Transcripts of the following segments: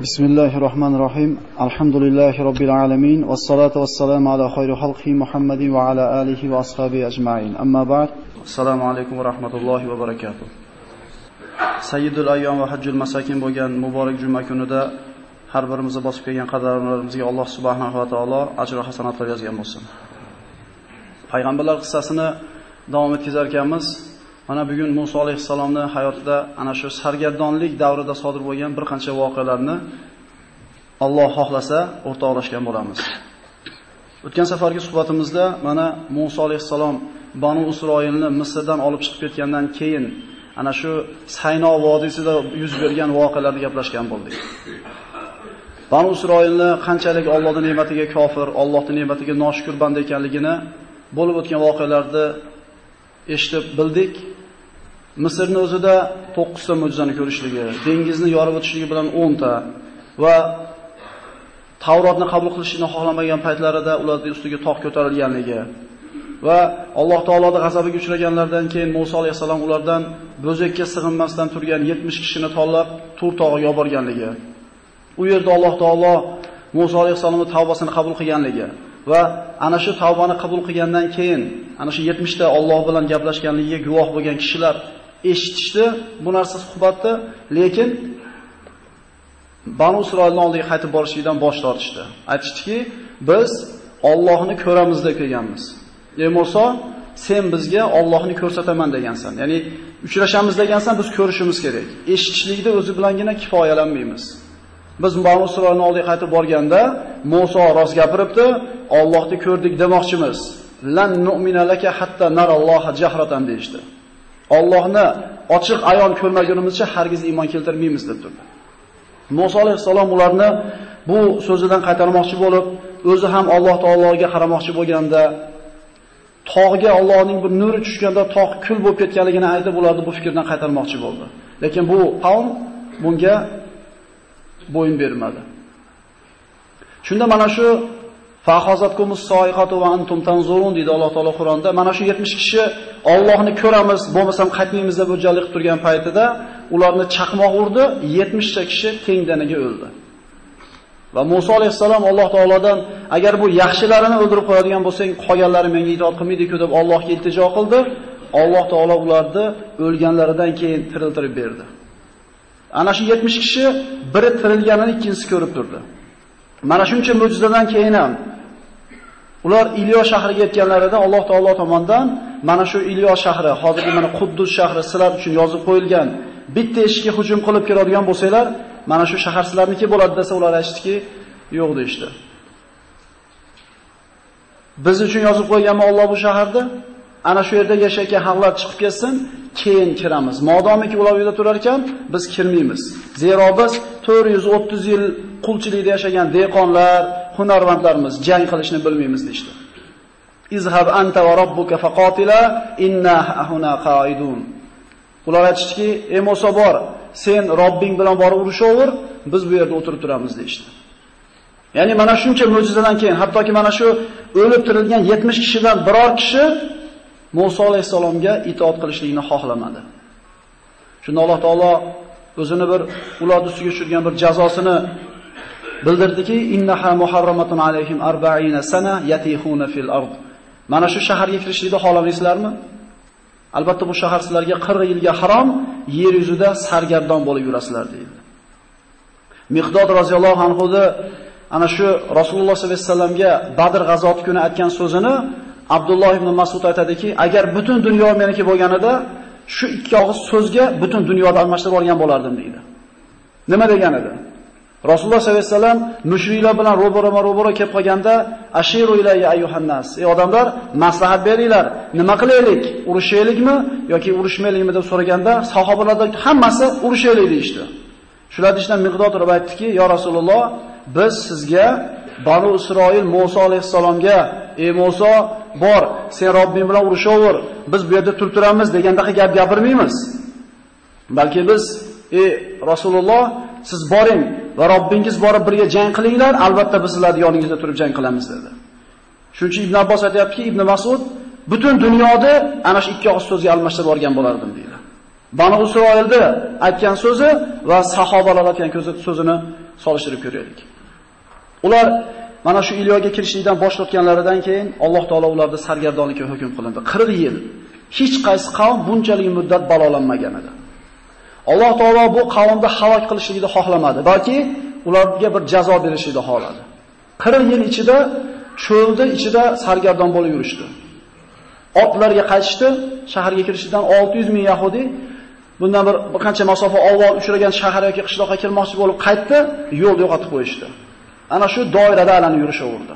بسم الله الرحمن الرحيم الحمد لله رب العالمين والصلاة والسلام على خير خلقه محمد وعلى آله وأصحابه أجمعين أما بعد السلام عليكم ورحمة الله وبركاته Sayyidul ayyom va hajjul masakin bo'lgan muborak juma kunida har birimizni bosib kelgan qadamlarimizga Alloh subhanahu va taolo ajr va hasanatlar yozgan bo'lsin. Payg'ambarlar qissasini davom etkazar ekanmiz. Mana bugun Musa alayhisalomning hayotida ana shu sargardonlik davrida sodir bo'lgan bir qancha voqealarni Alloh xohlasa o'rtoqlashgan bo'lamiz. O'tgan safargi suhbatimizda mana Musa alayhisalom Banu Isroilni Misrdan olib chiqib ketgandan keyin ana shu Sayno vodiysida yuz bergan voqealarni gaplashgan bo'ldik. Banu Isroilni qanchalik Allohning ne'matiga kofir, Allohning ne'matiga noshukur banda ekanligini bo'lib o'tgan voqealarda eshitib bildik. Misrning o'zida 9 ta mo'jizani ko'rishligi, dengizni yorib o'tishligi bilan 10 ta va Tavrotni qabul qilishni xohlamagan paytlarida ularning ustiga tog' ko'tarilganligi va Alloh taoloning g'azabiga uchraganlardan keyin Musa alayhisalom ulardan bo'zakka sig'inmasdan turgan 70 kishini tanlab Tur tog'iga olib borganligi. U yerda Alloh taolo Musa alayhisalomning tavbasini qabul qilganligi va ana shu tavbani qabul qilgandan keyin ana shu 70 ta Alloh bilan gaplashganligiga guvoh bo'lgan kishilar eshitishdi bu narsa suhbatda, lekin Banu Isroilning oldiga qaytib borishlikdan bosh tortishdi. Aytishdiki, biz Allohni ko'ramiz deb kelganmiz. Ey Musa, sen bizga Allohni ko'rsataman degansan. Ya'ni uchrashamiz degansan, biz ko'rishimiz kerak. Eshitishlikda o'zi bilangina kifoyalanmaymiz. Biz Banu Isroilning oldiga qaytib borganda Musa rost gapiribdi, Allohni ko'rdik demoqchimiz. Lan nu'mina laka hatta naralloha jahratan deydi. Allohni ochiq ayon ko'rmagunimizcha hargiz iymon keltirmaymiz deb turdi. Musa alayhisalom ularni bu so'zidan qaytarmoqchi bo'lib, o'zi ham Alloh taologa qaramoqchi bo'lganda tog'ga Allohning bir nuri tushganda tog' kul bo'lib ketganligini aytib, ularni bu fikrdan qaytarmoqchi bo'ldi. Lekin bu qavm bunga bo'yin bermadi. Shunda mana shu Fahozatkumus soiqatu va antum tanzurun deydi Alloh taolo Qur'onda. Mana shu 70 kishi Allohni ko'ramiz, bo'lmasam qaytmaymiz deb o'jalik turgan paytida ularni chaqmoq urdi, 70 ta kishi tengdaniga o'ldi. Va Musa alayhisalom Alloh taolodan agar bu yaxshilarini o'ldirib qo'yadigan bo'lsang, qolganlari menga itoat qilmaydi-ku deb Allohga iltijo qildi. Alloh taolo ularni o'lganlaridan keyin tiriltirib berdi. Ana shu 70 kishi biri tirilganini ikkinchisi ko'rib turdi. Mana shuncha mo'jizadan keyin ham ular Ilyo shahriga yetganlarida Alloh taolo tomonidan mana shu Ilyo shahri, hozirgi mana Quddus shahri sizlar uchun yozib qo'yilgan bitta eshikka hujum qilib kiradigan bo'lsanglar, mana shu shahar sizlarniki bo'ladi desa, ular aytishdiki, yo'q deydi. Biz uchun yozib qo'yganmi Alloh bu shaharda? Ana shu yerda yashayotgan xalqlar chiqib ketsin, keyin kiramiz. Modomiki ular uyda turar ekan, biz kirmaymiz. Zero biz 430 yil qulchilikda yashagan dehqonlar, hunarvandlarimiz jang qilishni bilmaymiz deydi. Izhab anta va robbuka faqatila inna huna qaidun. Ular aytishdiki, "Ey Musa bor, sen Robbing bilan borib urushaver, biz bu yerda o'tirib turamiz" deydi. Ya'ni mana shuncha mo'jizadan keyin, hattoki mana shu o'lib tirilgan 70 kishidan biror kishi Musa alayhisalomga itoat qilishlikni xohlamadi. Shunda Alloh taolo o'zini bir ular ustiga tushirgan bir jazosini bildirdiki, innaha muharramatun alayhim 40 sana yatihuna fil ard. Mana shu shaharga kirishlikni xohlamaysizlarmi? Albatta bu shahar sizlarga 40 yilga harom, yer yuzida sargardon bo'lib yurasizlar deydi. Miqdod roziyallohu anhu ana shu Rasululloh sollallohu alayhi vasallamga Badr g'azoti kuni aytgan so'zini Abdulloh ibn Mas'ud aytadiki, agar butun dunyo meniki bo'lganida, shu ikki og'iz so'zga butun dunyoni almashtirib olgan bo'lardim deydi. Nima degan edi? Rasululloh sollallohu alayhi vasallam mushriklar bilan ro'baro-ro'baro kelib qolganda, ashiru ilayya ayyuhannas. Ey odamlar, maslahat beringlar. Nima qilaylik? Urushaylikmi yoki urushmaylikmi deb so'raganda, sahobalardan hammasi urushaylik deydi. Shular ichidan Miqdod turib aytdiki, "Ya Rasululloh, biz sizga Banu Isroil Musa alayhisalomga, ey Musa, bor, sen Robbing bilan urushaver, biz bu yerda turib turamiz degandaqa gap gapirmaymiz. Balki biz, ey Rasululloh, siz boring va Robbingiz borib birga jang qilinglar, albatta biz sizlarning yoningizda turib jang qilamiz dedi. Shuning uchun Ibn Abbos aytayaptiki, Ibn Mas'ud butun dunyoda ana shu ikki og'iz so'zga almashtirib olgan bo'lardim deydi. Banu Isroilda aytgan so'zi va sahobalar aytgan so'zini solishtirib ko'raylik. Ular mana shu Ilyoga kirishlikdan bosh tortganlaridan keyin Alloh taolo ularni sargardonlikka hukm qilindi. 40 yil hech qaysi qavm bunchalik muddat balolanmagan edi. Alloh taolo bu qavmni halok qilishligini xohlamadi, balki ularga bir jazo berishligini xohladi. 40 yil ichida cho'lda ichida sargardon bo'lib yurishdi. Otlarga qaytishdi, shaharga kirishidan 600 ming yahudi bundan bir, bir qancha masofa avval uchragan shahar yoki qishloqqa kirmoqchi bo'lib qaytdi, yo'lda yo'qotib qo'yishdi. Ana shu doirada aylanib yurishaverdi.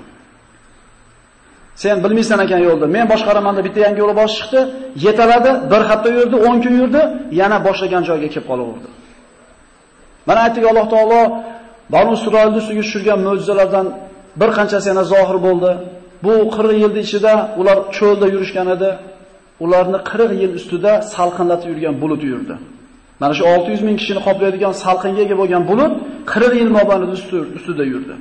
Sen bilmaysan ekan yo'lda. Men boshqaramanda bitta yangi yo'l bosh chiqdi, yetaladi, bir hafta yurdi, 10 kun yurdi, yana boshlagan joyga kelib qolaverdi. Mana aytdik Alloh taolo Banu Isroilni ustiga tushirgan mo'jizalardan bir qanchasi yana zohir bo'ldi. Bu 40 yil ichida ular cho'lda yurishgan edi. Ularni 40 yil ustida salqinlatib yurgan bulut yurdi. Mana shu 600 ming kishini qoplaydigan salqinga ega bo'lgan bulut 40 yil mobaynida ustida yurdi.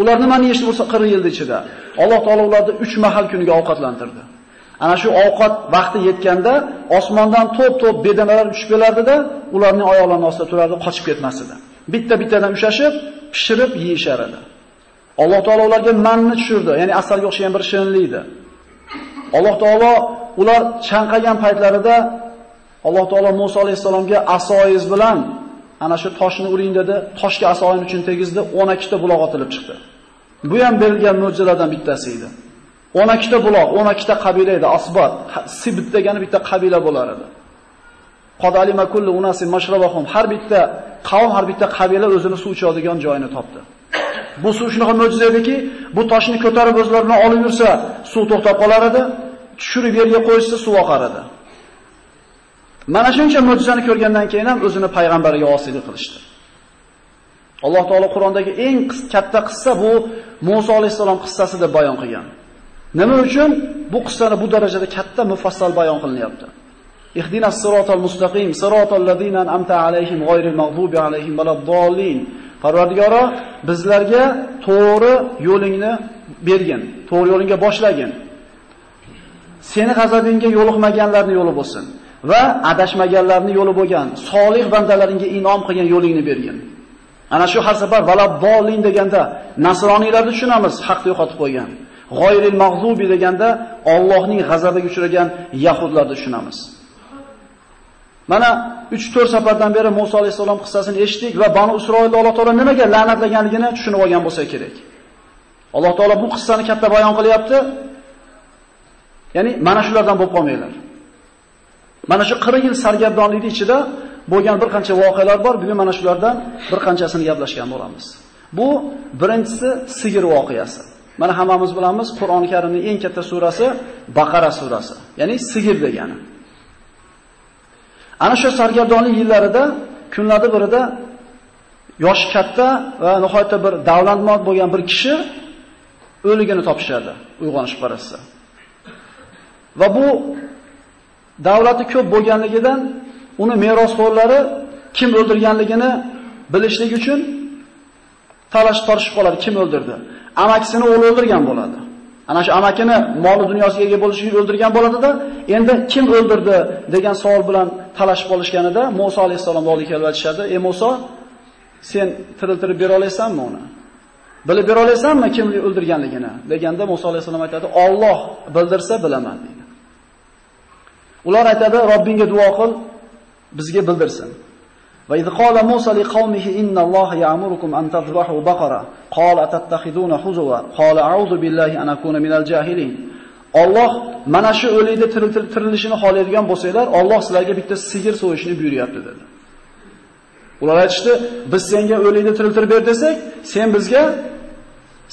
Ular nimani yeyishdi bo'lsa 40 yil ichida? Alloh taolo ularni 3 mahal kuniga ovqatlantirdi. Ana shu ovqat vaqti yetganda osmondan to'p-to'p bedanalar uchib kelardida, ularning oyoqlarining ostida turardi, qochib ketmasdi. Bitta-bittadan ushashib, pishirib yeyishar edi. Alloh taolo ularga manni tushirdi, ya'ni asalga o'xshagan bir shirinlik edi. Alloh taolo ular chanqagan paytlarida Alloh taolo Musa alayhisalomga asoyiz bilan ana shu toshni uring dedi, toshga asoyin uchun tegizdi, 12 ta buloq otilib chiqdi. Bu ham berilgan mo'jizalardan bittasi edi. 12 ta buloq, 12 ta qabila edi, Asbat, sibt degani bitta qabila bo'lar edi. Qodalima kullu unasi mashrabahum. Har bitta qavm, har bitta qabila o'zini suv ichadigan joyini topdi. Bu suv shunaqa mo'jiza ediki, bu toshni ko'tarib o'zlari bilan olib yursa, suv to'xtab qolar edi, tushirib yerga qo'yishsa suv oqar edi. Mana shuncha mo'jizani ko'rgandan keyin ham o'zini payg'ambariga osiylik qilishdi. Alloh taolo Qur'ondagi eng katta qissa bu Musa alayhisalom qissasi deb bayon qilgan. Nima uchun bu qissani bu darajada katta mufassal bayon qilinyapti? Ihdinas siratal mustaqim, siratal ladina an'amta alayhim g'oyril maghdubi alayhim valaddallin. Parvardigoro bizlarga to'g'ri yo'lingni bergin, to'g'ri yo'lingga boshlagin. Seni g'azabingga yo'liqmaganlarning yo'li bo'lsin. Va adashmaganlarning yo'li bo'lgan solih bandalaringga inom qilgan yo'lingni bergin. Ana shu har safar valabbolin deganda nasroniylarni tushunamiz, haqni yo'qotib qo'ygan. G'oyril mag'zubi deganda Allohning g'azabiga uchragan yahudlarni tushunamiz. Mana 3-4 safardan beri Musa alayhisalom qissasini eshitdik va Banu Isroilni Alloh taolo nimaga la'natlaganligini tushunib olgan bo'lsa kerak. Alloh taolo bu qissani katta bayon qilyapti. Ya'ni mana shulardan bo'lib qolmanglar. Mana shu 40 yil sargardonlik ichida bo'lgan bir qancha voqealar bor. Bugun mana shulardan bir qanchasini gaplashgan bo'lamiz. Bu birinchisi sigir voqeasi. Mana hammamiz bilamiz, Qur'oni Karimning eng katta surasi Baqara surasi, ya'ni sigir degani. Ana shu sargardonlik yillarida kunlarda birida yoshi katta va nihoyatda bir davlatmand bo'lgan bir kishi o'ligini topishadi, uyg'onish qarasa. Va bu davlati ko'p bo'lganligidan uni merosxo'rlari kim o'ldirganligini bilishlik uchun talash tortishib qoladi, kim o'ldirdi. Amakisini o'g'li o'ldirgan bo'ladi. Ana shu amakini moli dunyosiga ega bo'lish uchun o'ldirgan bo'ladida, endi kim o'ldirdi degan savol bilan talashib qolishganida Musa alayhisalom oldiga kelib aytishadi: "Ey Musa, sen tiriltirib bera olasanmi uni? Bilib bera olasanmi kim o'ldirganligini?" deganda Musa alayhisalom aytadi: "Alloh bildirsa bilaman" deydi. Ular aytadi, Robbingga duo qil, bizga bildirsin. Va idh qala Musa li qaumihi innalloha ya'murukum an tadhbahu baqara qala tattakhiduna huzwa qala a'udhu billahi an akuna minal jahilin. Alloh mana shu o'likni tirilishini xohlaydigan bo'lsanglar, Alloh sizlarga bitta sigir so'yishni buyuryapti dedi. Ular aytishdi, biz senga o'likni tiriltirib ber desak, sen bizga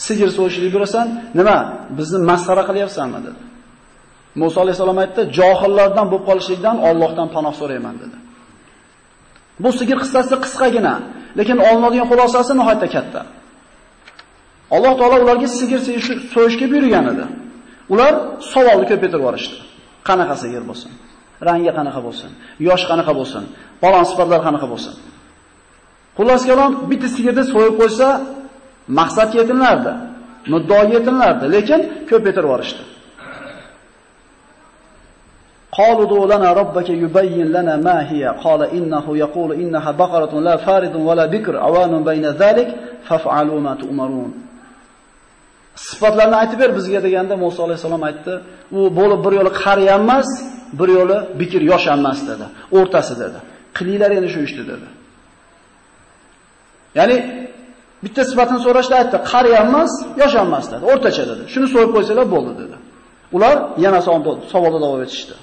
sigir so'yishni buyurasan, nima? Bizni masxara qilyapsanmi dedi. Musa alayhisalom aytdi, johillardan bo'lib qolishlikdan Allohdan panoh so'rayman dedi. Bu sigir qissasi qisqagina, lekin olinadigan xulosasi nihoyatda katta. Alloh taolo ularga sigir so'yishga buyurgan edi. Ular savolni ko'paytirib yuborishdi. Qanaqa sigir bo'lsin? Rangi qanaqa bo'lsin? Yosh qanaqa bo'lsin? Balon sifatlar qanaqa bo'lsin? Xullas kalom bitta sigirni so'yib qo'ysa, maqsad yetinlardi. Muddao yetinlardi, lekin ko'paytirib yuborishdi. قالوا ادع لنا ربك يبين لنا ما هي قال إنه يقول إنها بقرة لا فارض ولا بكر عوان بين ذلك فافعلوا ما تؤمرون sifatlarni aytib ber bizga deganda Musa alayhisalom aytdi, u bo'lib bir yo'li qari emas, bir yo'li bikir yosh emas dedi. O'rtasi dedi. Qilinglar endi shu ishni dedi. Ya'ni bitta sifatini so'rashda aytdi, qari emas, yosh emas dedi. O'rtacha dedi. Shuni so'yib qo'ysalar bo'ldi dedi. Ular yana savolda davom etishdi.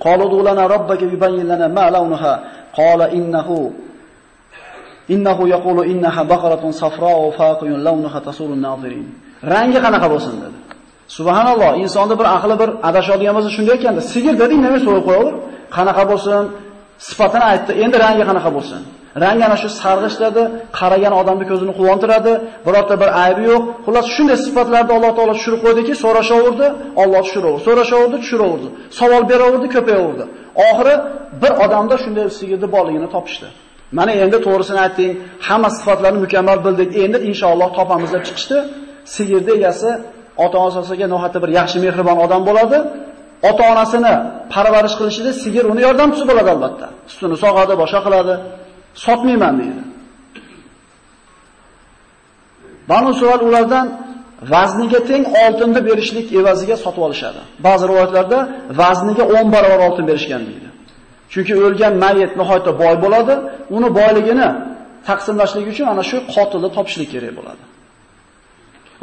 قالوا ادع لنا ربك يبين لنا ما لونها قال إنه إنه يقول إنها بقرة صفراء فاقع لونها تسور الناظرين rangi qanaqa bo'lsin dedi. Subhanalloh, insonda bir aqli bir adashadigan bo'lsa shunday ekanda, sigir deding, nima so'rab qo'yaver? Qanaqa bo'lsin? Sifatini aytdi. Endi rangi qanaqa bo'lsin? Rangi ana shu sarg'ish qaragan odamni ko'zini quvontiradi, birorta bir aybi yo'q. Xullas shunday sifatlarni Alloh taolo tushirib qo'ydiki, so'rashaverdi, Alloh tushiraverdi. So'rashaverdi, tushiraverdi. Savol beraverdi, ko'payaverdi. Oxiri bir odamda shunday sigirni borligini topishdi. Mana endi to'g'risini aytding, hamma sifatlarni mukammal bildik. Endi inshaalloh topamiz deb chiqishdi. Sigirni egasi ota-onasiga nohati bir yaxshi mehribon odam bo'ladi. Ota-onasini parvarish qilishida sigir uni yordamchisi bo'ladi albatta. Sutini sog'adi, boshqa qiladi. sotmayman deydi. Banu Sural ulardan vazniga teng oltinni berishlik evaziga sotib olishadi. Ba'zi rivoyatlarda vazniga 10 barobar oltin berishgan deydi. Chunki o'lgan mayit nihoyatda boy bo'ladi, uni boyligini taqsimlashlik uchun ana shu qotilni topishlik kerak bo'ladi.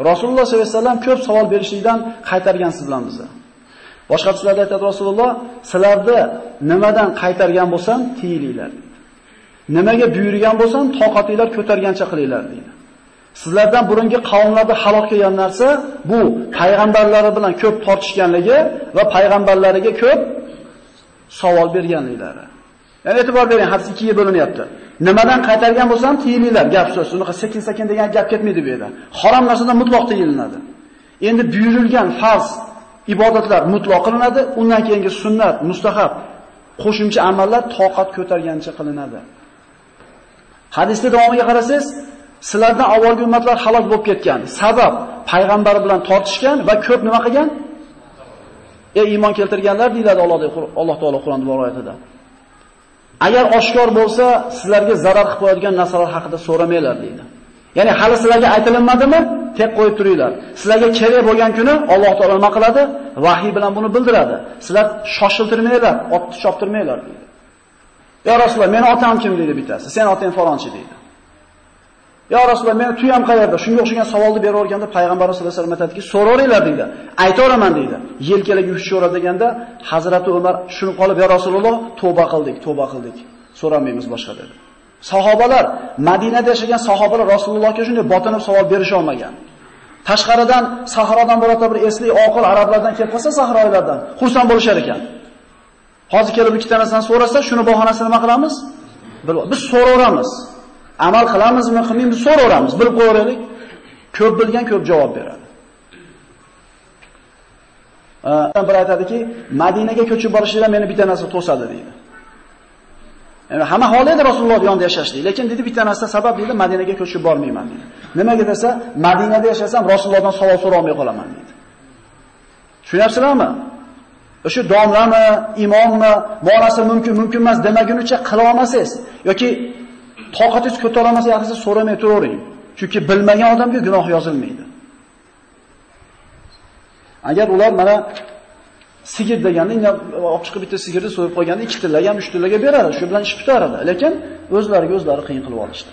Rasululloh sollallohu alayhi vasallam ko'p savol berishlikdan qaytargansiz bilan bizni. Boshqa hadislarda aytadi Rasululloh, sizlarni nimadan qaytargan bo'lsam, tiyilinglar. Nimaga buyurgan bo'lsam, toqatinglar ko'targancha qilinglar deydi. Sizlardan burungi qavmlarda halok kelgan narsa bu payg'ambarlari bilan ko'p tortishganligi va payg'ambarlariga ko'p savol berganliklari. Ya'ni e'tibor bering, hadis ikkiga bo'linyapti. Nimadan qaytargan bo'lsam, tiyilinglar, gap so'z. Unaqa sekin-sekin degan gap ketmaydi bu yerda. Harom narsadan mutlaq tiyilinadi. Endi buyurilgan farz ibodatlar mutloq qilinadi, undan keyingi sunnat, mustahab, qo'shimcha amallar toqat ko'targancha qilinadi. Hadisda davomiga qarasangiz, sizlardan avvalgi ummatlar halok bo'lib ketgan. Sabab payg'ambar bilan tortishgan va ko'p nima qilgan? Ey iymon keltirganlar deyiladi Alloh Alloh taolo Qur'onda bor oyatida. Agar oshkor bo'lsa, sizlarga zarar qilib qo'yadigan narsalar haqida so'ramanglar deydi. Ya'ni hali sizlarga aytilinmadimi? Tek qo'yib turinglar. Sizlarga kerak bo'lgan kuni Alloh taolo nima qiladi? Vahiy bilan buni bildiradi. Sizlar shoshiltirmanglar, otni choptirmanglar deydi. Ya Rasululloh, meni otam kim deydi bittasi. Sen otang falonchi deydi. Ya Rasululloh, meni tuyam qayerda? Shunga o'xshagan savolni beraverganda payg'ambar sollallohu alayhi vasallam aytadiki, so'raveringlar deydi. Aytaveraman deydi. Yelkalagi uchishora deganda Hazrati Umar shuni qolib, "Ya Rasululloh, tavba qildik, tavba qildik. So'ramaymiz boshqa" dedi. Sahobalar, Madinada yashagan sahobalar Rasulullohga shunday botinib savol berisha olmagan. Tashqaridan, sahrodan birorta bir esli oqil arablardan kelib qolsa sahroylardan xursand bo'lishar ekan. Hozir kelib ikkita narsani so'rasa, shuni bahonasini nima qilamiz? Biz so'raveramiz. Amal qilamizmi, qilmaymizmi so'raveramiz, bilib qo'yaylik. Ko'p bilgan ko'p javob beradi. Bir aytadiki, Madinaga ko'chib borishlar meni bitta narsa to'sadi deydi. Ya'ni hamma xohlaydi Rasululloh yonida yashashni, lekin dedi bitta narsa sabab dedi Madinaga ko'chib bormayman dedi. Nimaga desa, Madinada yashasam Rasulullohdan savol so'rolmay qolaman dedi. Tushunyapsizlarmi? O'sha domlami, imommi, borasi mumkin, mumkin emas demagunicha qila olmasangiz yoki toqatingiz ko'tara olmasa, yaxshisi so'ramay turavering. Chunki bilmagan odamga gunoh yozilmaydi. Agar ular mana sigir deganda olib chiqib bitta sigirni so'yib qo'yganda ikki tillaga ham uch tillaga beradi. Shu bilan ish bitaradi. Lekin o'zlariga o'zlari qiyin qilib olishdi.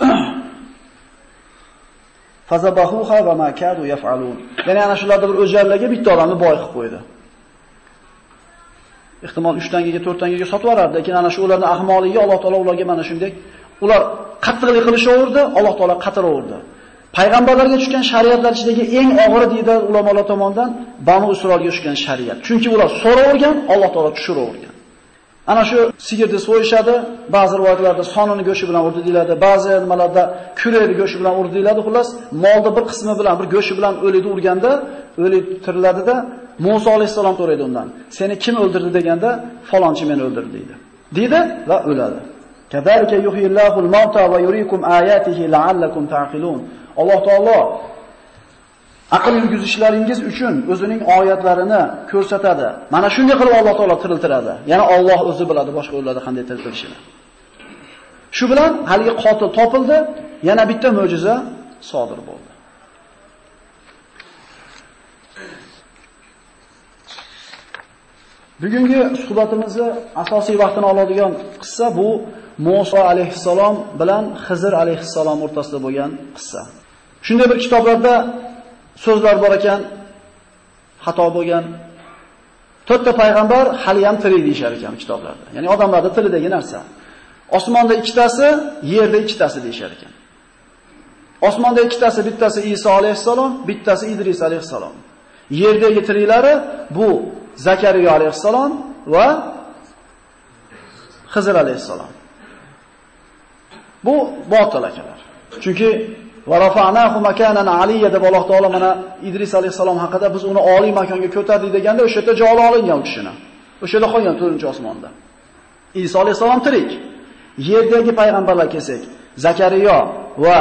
Fazabahuha va ma kadu yaf'alun. Ya'ni ana shularda bir o'jarlarga bitta odamni boy qilib qo'ydi. Ehtimol 3 tangaga, 4 tangaga sotib yuborardi, lekin ana shu ularning ahmoqligiga Alloh taolo ularga mana shunday ular qattiqlik qilishaverdi, Alloh taolo qatiraverdi. Payg'ambarlarga tushgan shariatlar ichidagi eng og'iri deydi ulamolar tomonidan Banu Isroilga tushgan shariat. Chunki ular so'ravergan, Alloh taolo tushiravergan. Ana shu sigirni so'yishadi, ba'zi rivoyatlarda sonini go'shi bilan urdi deyiladi, ba'zi nimalarda kurayni go'shi bilan urdi deyiladi. Xullas, molni bir qismi bilan, bir go'shi bilan o'lidi urganda, o'lik tiriladida Musa alayhisalom so'raydi undan. Seni kim o'ldirdi deganda, falonchi meni o'ldirdi deydi. Deydi va o'ladi. Kazalika yuhyillohul mauta va yuriikum ayatihi la'allakum ta'qilun. Alloh taolo aql yurgizishlaringiz uchun o'zining oyatlarini ko'rsatadi. Mana shunday qilib Alloh taolo tiriltiradi. Yana Alloh o'zi biladi boshqa yo'llarda qanday tiriltirishini. Shu bilan haligi qotil topildi, yana bitta mo'jiza sodir bo'ldi. Bugungi suhbatimizni asosiy vaqtini oladigan qissa bu Musa alayhissalom bilan Xizr alayhissalom o'rtasida bo'lgan qissa. Shunday bir kitoblarda so'zlar bor ekan, xato bo'lgan. To'rtta payg'ambar hali ham tirik deyshar ekan kitoblarda. Ya'ni odamlarning tilidagi narsa. Osmonda ikkitasi, yerda ikkitasi deyshar ekan. Osmonda ikkitasi, bittasi Iso alayhissalom, bittasi Idris alayhissalom. Yerdagi tiriklari bu Zakariya alayhissalom va Xizr alayhissalom. Bu botil akalar. Chunki va rafa'nahu makanan aliyya deb Alloh taolo mana Idris alayhissalom haqida biz uni oliy makonga ko'tardik deganda o'sha yerda joli olingan u kishini. O'sha yerda qolgan 4-osmonda. Iso alayhissalom tirik. Yerdagi payg'ambarlar kelsak, Zakariyo va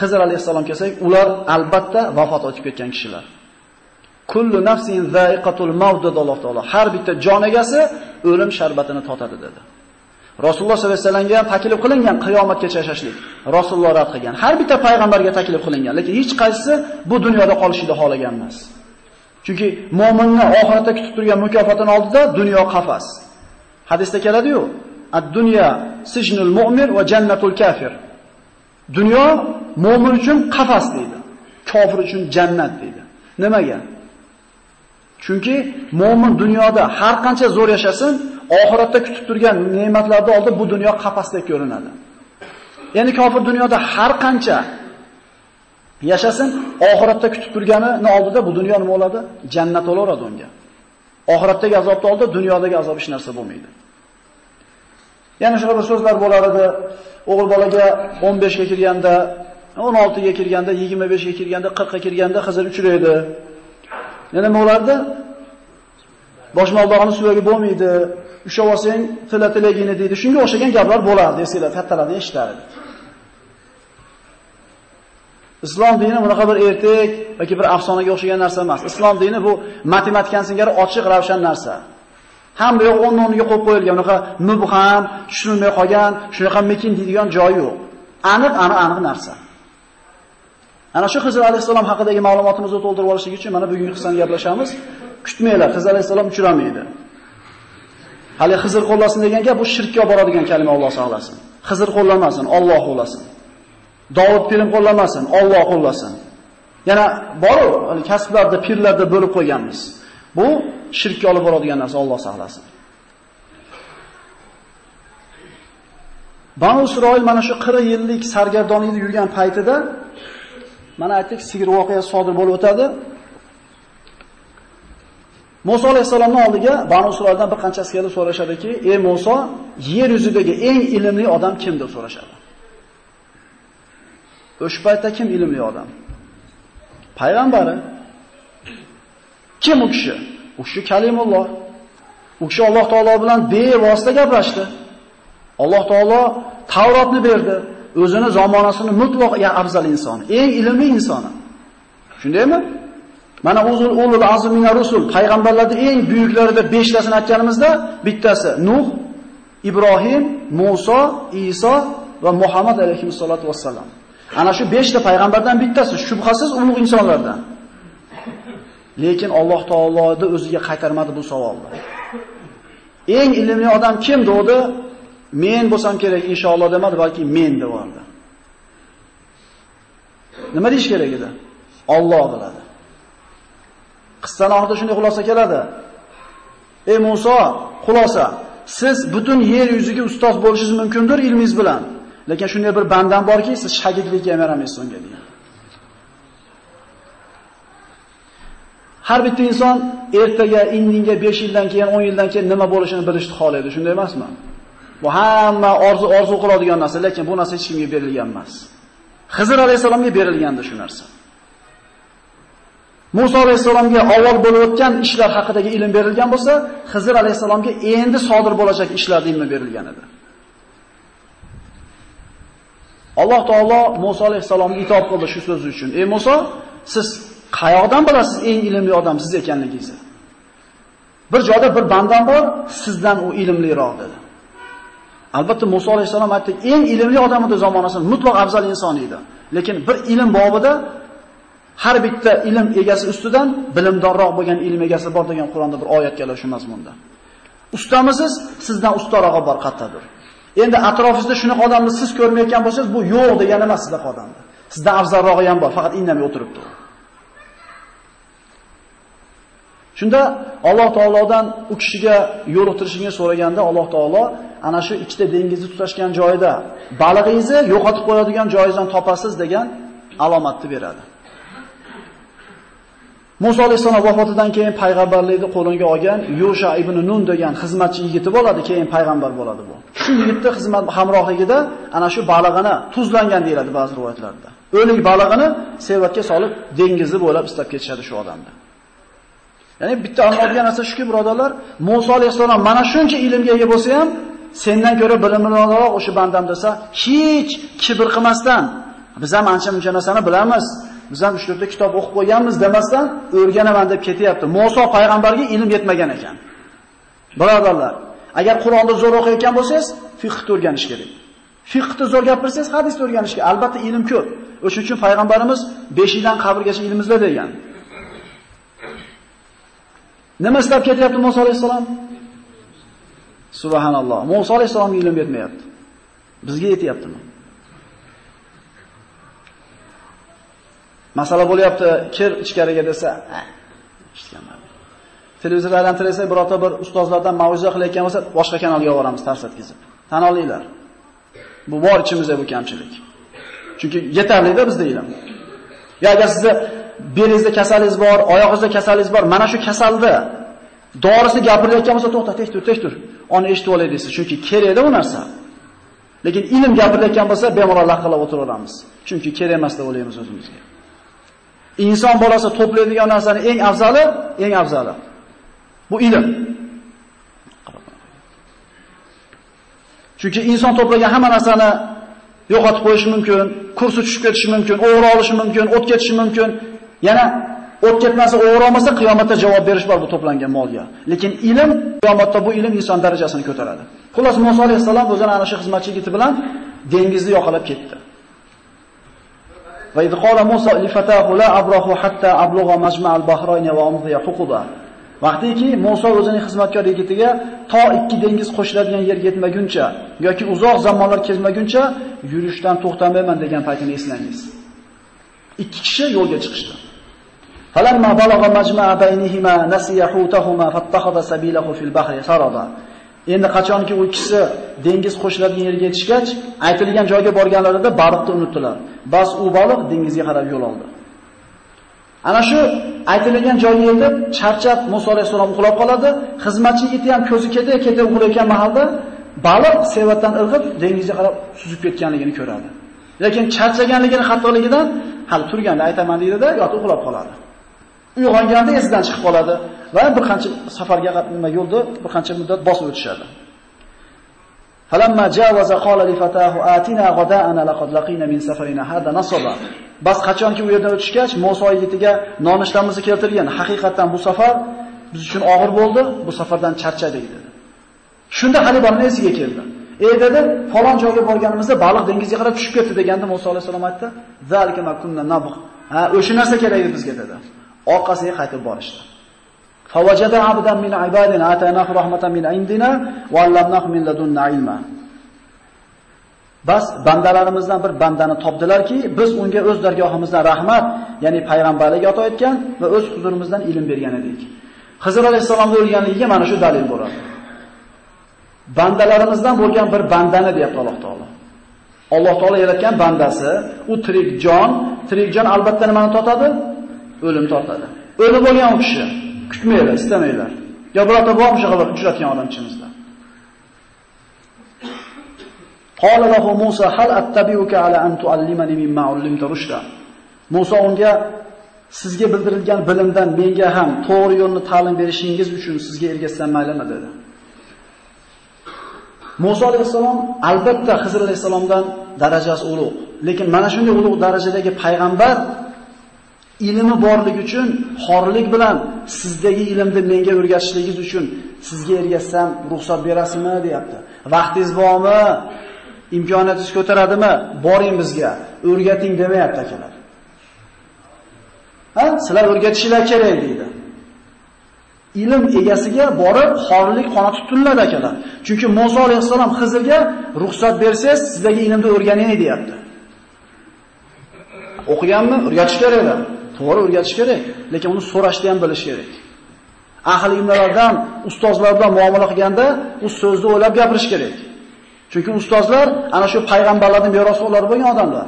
Xizr alayhissalom kelsak, ular albatta vafot etib ketgan kishilar. Kullu nafsin za'iqatul maut deb Alloh taolo. Har bitta jon egasi o'lim sharbatini totadi dedi. Rasululloh sollallohu alayhi vasallamga ham taklif qilingan qiyomatgacha yashashlik. Rasululloh rad qilgan. Har bitta payg'ambarga taklif qilingan, lekin hech qaysisi bu dunyoda qolishni xohlagan emas. Chunki mu'minni oxiratda kutib turgan mukofotdan oldida dunyo qafas. Hadisda keladi-yu, ad-dunya sijnul mu'min va jannatul kafir. Dunyo mu'min uchun qafas deydi. Kofir uchun jannat deydi. Nimaga? Chunki mu'min dunyoda har qancha zo'r yashasin, oxiratda kutib turgan ne'matlarni oldi bu dunyo qafasdek ko'rinadi. Ya'ni kofir dunyoda har qancha yashasin, oxiratda kutib turganini oldida bu dunyo nima bo'ladi? Jannat bo'laveradi unga. Oxiratdagi azobni oldi, dunyodagi azob hech narsa bo'lmaydi. Yana shunaqa bir so'zlar bo'lar edi. O'g'il bolaga 15 ga kirganda, 16 ga kirganda, 25 ga kirganda, 40 ga kirganda Xizr uchraydi. Yana nima bo'lardi? Boshmoqdog'ini suvagi bo'lmaydi. Ushlab olsang, tila tilagini deydi. Shunga o'xshagan gaplar bo'lardi, esinglar, kattalardan eshitar edi. Islom dini bunaqa bir ertak yoki bir afsonaga o'xshagan narsa emas. Islom dini bu matematikani singari ochiq, ravshan narsa. Hamma yoq o'rn-o'rniga qo'yib qo'yilgan, unaqa mubham, tushunilmay qolgan, shunaqa mekin deydigan joyi yo'q. Aniq, aniq, aniq narsa. Ana shu Xizr alayhisalom haqidagi ma'lumotimizni to'ldirib olishlik uchun mana bugungi qissani gaplashamiz. Kutmanglar, Xizr alayhisalom uchramaydi. Hali Xizr qo'llasin degan gap bu shirkka olib boradigan kalima Alloh saqlasin. Xizr qo'llamasin, Alloh qo'llasin. Davud pirim qo'llamasin, Alloh qo'llasin. Yana bor, hali kasblarda, pirlarda bo'lib qo'yganmiz. Bu shirkka olib boradigan narsa Alloh saqlasin. Banu Isroil mana shu 40 yillik sargardonlikda yurgan paytida mana aytdik, sigir voqeasi sodir bo'lib o'tadi. Musa alayhisolamning oldiga Banu Isroildan bir qanchasi kelib so'rashadiki, "Ey Musa, yer yuzidagi eng ilmli odam kim?" deb so'rashadi. O'sha paytda kim ilmli odam? Payg'ambari. Kim u kishi? U kishi Kalimulloh. U kishi Alloh taolo bilan bevosita gaplashdi. Alloh taolo Tavrotni berdi. O'zini zamonasini mutlaq ya afzal inson, eng ilmli insoni. Shundaymi? Mana uzul ulul azmina rusul payg'ambarlarning eng buyuklarida beshtasini 5 tasini aytganimizda bittasi Nuh, Ibrohim, Musa, Iso va Muhammad alayhisolatu vassalam. Ana shu 5 ta payg'ambardan bittasi shubhasiz ulug' insonlardan. Lekin Alloh taoloni o'ziga qaytarmadi bu savolni. Eng ilmli odam kim dedi? Men bo'lsam kerak inshaalloh demadi, balki men devordi. Nima deish kerak edi? Alloh biladi. Qissaning oxirida shunday xulosa keladi. Ey Musa, xulosa, siz butun yer yuziga ustoz bo'lishingiz mumkindir ilmingiz bilan. Lekin shunday bir bandam borki, siz shagirtlikka yaramaysiz unga degan. Har bitta inson ertaga, indinga, 5 yildan keyin, 10 yildan keyin nima bo'lishini bilishni xohlaydi, shunday emasmi? Bu hamma orzu orzu qiladigan narsa, lekin bu narsa hech kimga berilgan emas. Xizr alayhisalomga berilgandi shu narsa. Musa alayhisalomga avval bo'lib o'tgan ishlar haqidagi ilm berilgan bo'lsa, Xizr alayhisalomga endi sodir bo'lajak ishlarning ilmi berilgan edi. Alloh taolo Musa alayhisalomga itob qildi shu so'z uchun. Ey Musa, siz Qayoqdan bilasiz eng ilmli odam siz ekanligingizni? Bir joyda bir bandam bor, sizdan u ilmliroq dedi. Albatta Musa alayhisalom aytdi, eng ilmli odam edi zamonasida, mutlaq afzal inson edi. Lekin bir ilm bobida har bitta ilm egasi ustidan bilimdonroq bo'lgan ilm egasi bor degan Qur'onda bir oyat keladi shu mazmunda. Ustamisiz, sizdan ustaroq bor qattadir. Endi atrofingizda shunaqa odamni siz ko'rmayotgan bo'lsangiz, bu yo'q degani emas sizda odamda. Sizda afzalrog'i ham bor, faqat indamay o'tiribdi. Shunda Alloh taolodan u kishiga yo'liqtirishini so'raganda Alloh taolo ana shu ikkita dengizni tutashgan joyida balig'ingizni yo'qotib qo'yadigan joyingizdan topasiz degan alomatni beradi. Musa alayhissalom vafotidan keyin payg'ambarlikni qo'liga olgan Yosha ibn Nun degan xizmatchi yigiti bo'ladi, keyin payg'ambar bo'ladi bu. Shu yigitni xizmat hamrohligida ana shu balig'ini tuzlangan deyiladi ba'zi rivoyatlarda. O'lik balig'ini sevatga solib dengizni bo'ylab istab ketishadi shu odamni. Ya'ni bitta anlaydigan narsa shuki, birodarlar, Musa alayhissalom mana shuncha ilmga ega bo'lsa ham, sendan ko'ra bilimliroq o'sha bandam desa, hech kibr qilmasdan, biz ham ancha-muncha narsani bilamiz, biz ham 3 ta kitob o'qib qo'yganmiz demasdan o'rganaman deb ketyapti. Musa payg'ambarga ilm yetmagan ekan. Birodarlar, agar Qur'onni zo'r o'qiyotgan bo'lsangiz, fiqhni o'rganish kerak. Fiqhni zo'r gapirsangiz, hadisni o'rganish kerak. Albatta ilm ko'p. O'shuning uchun payg'ambarimiz beshidan qabrgacha ilm degan. Nima istab ketyapti Musa alayhisalom? Subhanalloh. Musa alayhisalomga ilm yetmayapti. Bizga yetyaptimi? Masala bo'lyapti, kir ichkariga desa, eshitganman. Televizorlardan tirasa, birorta bir ustozlardan mavzu qilayotgan bo'lsa, boshqa kanalga yuboramiz tars etkizib. Tan olinglar. Bu bor ichimizda bu kamchilik. Chunki yetarlida bizda ilm. Ya agar sizda belingizda kasalingiz bor, oyog'ingizda kasalingiz bor, mana shu kasalni dorisini gapirayotgan bo'lsa, to'xta, tek tur, tek tur. Oni eshitib olay deysiz, chunki kerakda bu narsa. Lekin ilm gapirayotgan bo'lsa, bemalol laqilab o'tiraveramiz. Chunki kerak emas deb o'ylaymiz o'zimizga. Inson bolasi to'playdigan narsani eng afzali, eng afzali. Bu ilm. Chunki inson to'plagan hamma narsani yo'qotib qo'yishi mumkin, kursi tushib ketishi mumkin, o'g'ri olishi mumkin, o't ketishi mumkin. Yana o't ketmasa, o'g'ri olmasa qiyomatda javob berish bor bu to'plangan molga. Lekin ilm qiyomatda bu ilm inson darajasini ko'taradi. Xullas Musa alayhisalom o'zini ana shu xizmatchi yigiti bilan dengizni yoqalab ketdi. Va idh qala Musa li fatahu la abrahu hatta ablugha majma'al bahrayni va amdiya huquba. Vaqtiki Musa o'zining xizmatkor yigitiga to ikki dengiz qo'shiladigan yerga yetmaguncha yoki uzoq zamonlar kezmaguncha yurishdan to'xtamayman degan paytini eslangiz. Ikki kishi yo'lga chiqishdi. فلما بلغ مجمع baynihima نسي حوتهما فاتخذ sabilahu fil bahri sarada. Endi qachonki u ikkisi dengiz qo'shiladigan yerga yetishgach, aytilgan joyga borganlarida baliqni unutdilar. Bas u baliq dengizga qarab yo'l oldi. Ana shu aytilgan joyga yetib, charchab Musa alayhisalom uxlab qoladi. Xizmatchi iti ham ko'zi ketib ketay uxlayotgan mahalda baliq sevatdan irg'ib dengizga qarab suzib ketganligini ko'radi. Lekin charchaganligini, xatoligidan hali turganda aytaman deydi-da, yotib uxlab qoladi. Uyg'onganda esidan chiqib qoladi va bir qancha safarga nima yo'lda bir qancha muddat bosib o'tishadi. Falamma jawaza qala li fatahu atina ghoda'ana laqad laqina min safarina hada nasaba. Bas qachonki u yerdan o'tishgach, Musa yigitiga nonushtamizni keltirgan. Haqiqatan bu safar biz uchun og'ir bo'ldi, bu safardan charchadik dedi. Shunda Halibarni esiga keldi. Ey dedi, falon joyga borganimizda baliq dengizga qarab tushib ketdi deganda Musa alayhisalom aytdi, "Zalika ma kunna. Ha, o'sha narsa kerak edi bizga dedi. Orqasiga qaytib borishdi. Fawajada abdan min ibadina ataynahu rahmatan min indina va allamnahu min ladunna ilma. Bas bandalarimizdan bir bandani topdilarki, biz unga o'z dargohimizdan rahmat, ya'ni payg'ambarlik ato etgan va o'z huzurimizdan ilm bergan edik. Xizr alayhisolamning o'lganligiga mana shu dalil bo'ladi. Bandalarimizdan bo'lgan bir bandani deyapti Alloh taolo. Alloh taolo yaratgan bandasi, u tirik jon, tirik jon albatta nimani totadi? O'lim tortadi. O'lib bo'lgan u kishi kutmaylar, istamaylar. Yo birorta bormi shu qilib uchratgan odam. Qala lahu Musa hal attabi'uka ala an tu'allimani mimma 'allimta rushda. Musa unga sizga bildirilgan bilimdan menga ham to'g'ri yo'lni ta'lim berishingiz uchun sizga ergashsam maylimi dedi. Musa alayhisalom albatta Xizr alayhisalomdan darajasi ulug', lekin mana shunday ulug' darajadagi payg'ambar ilmi borligi uchun xorlik bilan sizdagi ilmni menga o'rgatishligingiz uchun sizga ergashsam ruxsat berasizmi deyapti. Vaqtingiz bormi? Imkoniyatingiz ko'taradimi? Boring bizga, o'rgating demayapti akalar. Ha, sizlar o'rgatishinglar kerak deydi. Ilm egasiga borib xorlik qonati tutiladi akalar. Chunki Musa alayhisalom Xizrga ruxsat bersangiz, sizdagi ilmni o'rganing deyapti. O'qiganmi? O'rgatish kerak edi. To'g'ri o'rgatish kerak, lekin uni so'rashni ham bilish kerak. Ahli ilmlardan, ustozlardan muomala qilganda u so'zni o'ylab gapirish kerak. Chunki ustozlar ana shu payg'ambarlarning merosolari bo'lgan odamlar.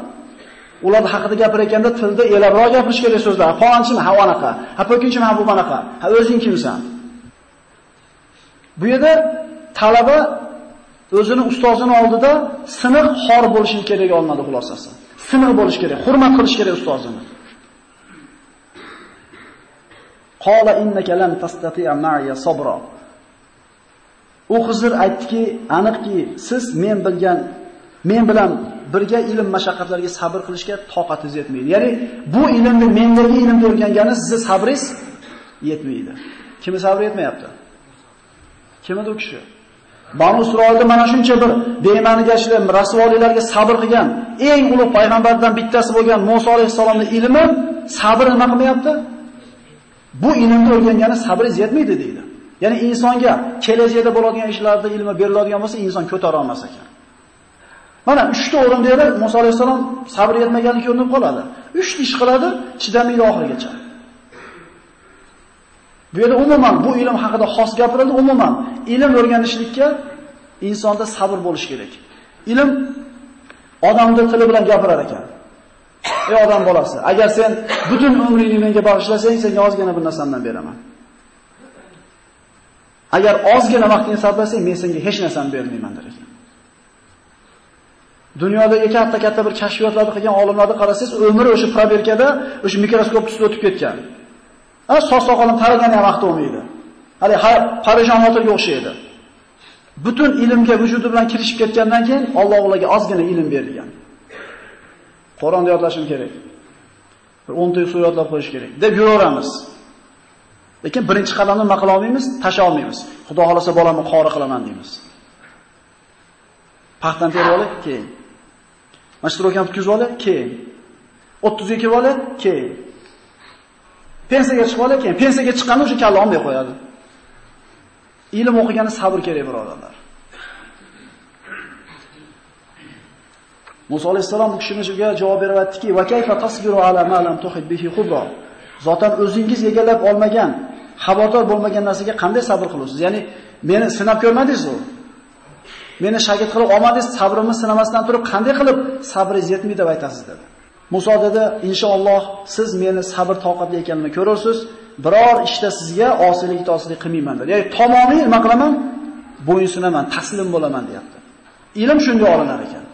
Ular haqida gapirayotganda tilda elabroq gapirish kerak so'zlar. Falonchimi, ha anaqa. Ha po'kinchimi, ha bu manaqa. Ha o'zing kimsan? Bu yerda talaba o'zini ustozini oldida siniq xor bo'lishi kerak olmadi xulosasi. Siniq bo'lish kerak, hurmat qilish kerak ustozini. Qala innaka lam tastati'a ma'iya sabra. U Xizr aytdiki, aniqki, siz men bilgan, men bilan birga ilm mashaqqatlarga sabr qilishga toqatingiz yetmaydi. Ya'ni bu ilmni mendagi ilmni o'rgangani sizning sabringiz yetmaydi. Kim sabr yetmayapti? Kim edi u kishi? Banu Isroilda mana shuncha bir beymanigachilar, rasvolilarga sabr qilgan eng ulug' payg'ambardan bittasi bo'lgan Musa alayhisolamning ilmi sabr nima qilmayapti? Bu ilmni o'rgangani sabringiz yetmaydi deydi. Ya'ni insonga kelajakda bo'ladigan ishlarda ilmi beriladigan bo'lsa, inson ko'tara olmas ekan. Mana 3 ta o'rinda yana Musa alayhisalom sabr yetmaganligi ko'rinib qoladi. 3 ish qiladi, chidamaydi oxirigacha. Bu yerda umuman bu ilm haqida xos gapirildi, umuman ilm o'rganishlikka insonda sabr bo'lish kerak. Ilm odamning tili bilan gapirar ekan. Ey odam bolasi, agar sen butun umringni menga bag'ishlasang, senga ozgina bir narsamdan beraman. Agar ozgina vaqtingni sarflasang, men senga hech narsani bermayman der ekan. Dunyodagi katta-katta bir kashfiyotlarni qilgan olimlarni qarasangiz, umri o'sha proberkada, o'sha mikroskop ustida o'tib ketgan. Ha, soch soqolini taragan ham vaqt olmaydi. Hali parishon otirga o'xshaydi. Butun ilmga vujudi bilan kirishib ketgandan keyin Alloh ularga ozgina ilm bergan. Qur'onni yodlashim kerak. Bir 10 ta sura yodlab qo'yish kerak deb yuraveramiz. Lekin birinchi qadamni nima qila olmaymiz? Tasha olmaymiz. Xudo xolasa bolamni qori qilaman deymiz. Paxtan terib olib, keyin. Mashtrokan tutkizib olib, keyin. 30 ga kelib olib, keyin. Pensiyaga chiqib olib, keyin pensiyaga chiqqanda o'sha kalla olmay qo'yadi. Ilm o'qigani sabr kerak, birodarlar. Musa alayhisalom bu kishiga javob berib aytdiki: "Va kayfa tasbiru ala ma lam tuhid bihi khubra?" Zotan o'zingiz egallab olmagan, xabardor bo'lmagan narsaga qanday sabr qilasiz? Ya'ni meni sinab ko'rmadingiz-ku. Meni shagird qilib olmadingiz, sabrimni sinamasdan turib qanday qilib sabringiz yetmaydi deb aytasiz dedi. Musa dedi: "Inshaalloh siz meni sabr toqatli ekanimni ko'rasiz. Biror ishda sizga osiylik itoatlik qilmayman" dedi. Ya'ni tamomiy nima qilaman? Bo'yinsunaman, taslim bo'laman, deyapti. Ilm shunday olinar ekan.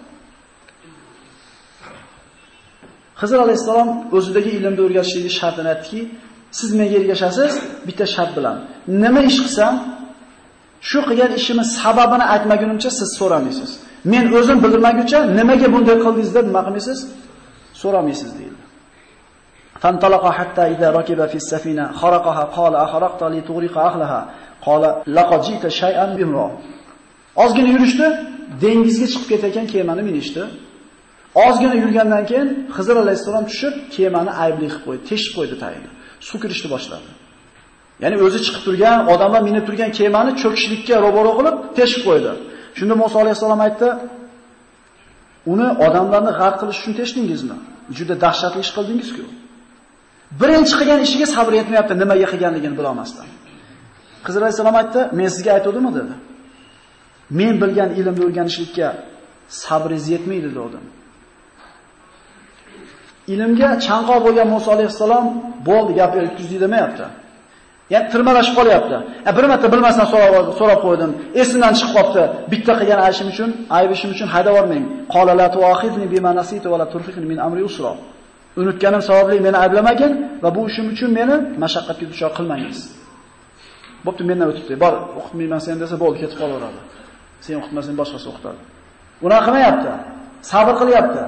Xizr alayhisalom o'zidagi ilmni o'rgatishlikni shartini aytdiki, siz menga ergashasiz bitta shart bilan. Nima ish qilsam, shu qilgan ishimiz sababini aytmagunimcha siz so'ramaysiz. Men o'zim bildirmaguncha nimaga bunday qildingiz deb nima qilmaysiz? So'ramaysiz deydi. فانطلق حتى إذا ركب في السفينة خرقها قال أخرقت لتغرق أهلها قال لقد جئت شيئا بمرا ozgina yurishdi dengizga chiqib ketayotgan kemani minishdi Ozgina yurgandan keyin Xizr alayhissalom tushib, kemani aybli qilib qo'ydi, teshib qo'ydi tayini. Suv kirishni boshladi. Ya'ni o'zi chiqib turgan, odamlar minib turgan kemani cho'kishlikka ro'baro qilib teshib qo'ydi. Shunda Musa alayhissalom aytdi: "Uni odamlarni g'arq qilish uchun teshdingizmi? Juda dahshatli ish qildingiz-ku." Birinchi qilgan ishiga sabr yetmayapti, nimaga qilganligini bilolmasdan. Xizr alayhissalom aytdi: "Men sizga aytdim dedi. Men bilgan ilmni o'rganishlikka sabringiz yetmaydi dedim. Ilmga chanqoq bo'lgan Musa alayhissalom bo'ldi gap yetkazdi demayapti. Ya'ni tirmalashib qolyapti. Ya bir marta bilmasdan so'rab so'rab qo'ydim. Esimdan chiqib qopti. Bitta qilgan ayishim uchun, aybishim uchun hayda bormayman. Qala la bima nasitu va la turfiqni min amri usra. Unutganim sababli meni ayblamagin va bu ishim uchun meni mashaqqatga duchor qilmangiz. Bo'pti, mendan o'tibdi. Bor, o'qitmayman sen desa bo'ldi, ketib qolaveradi. Sen o'qitmasang boshqasi o'qitadi. Unaqa qilmayapti. Sabr qilyapti.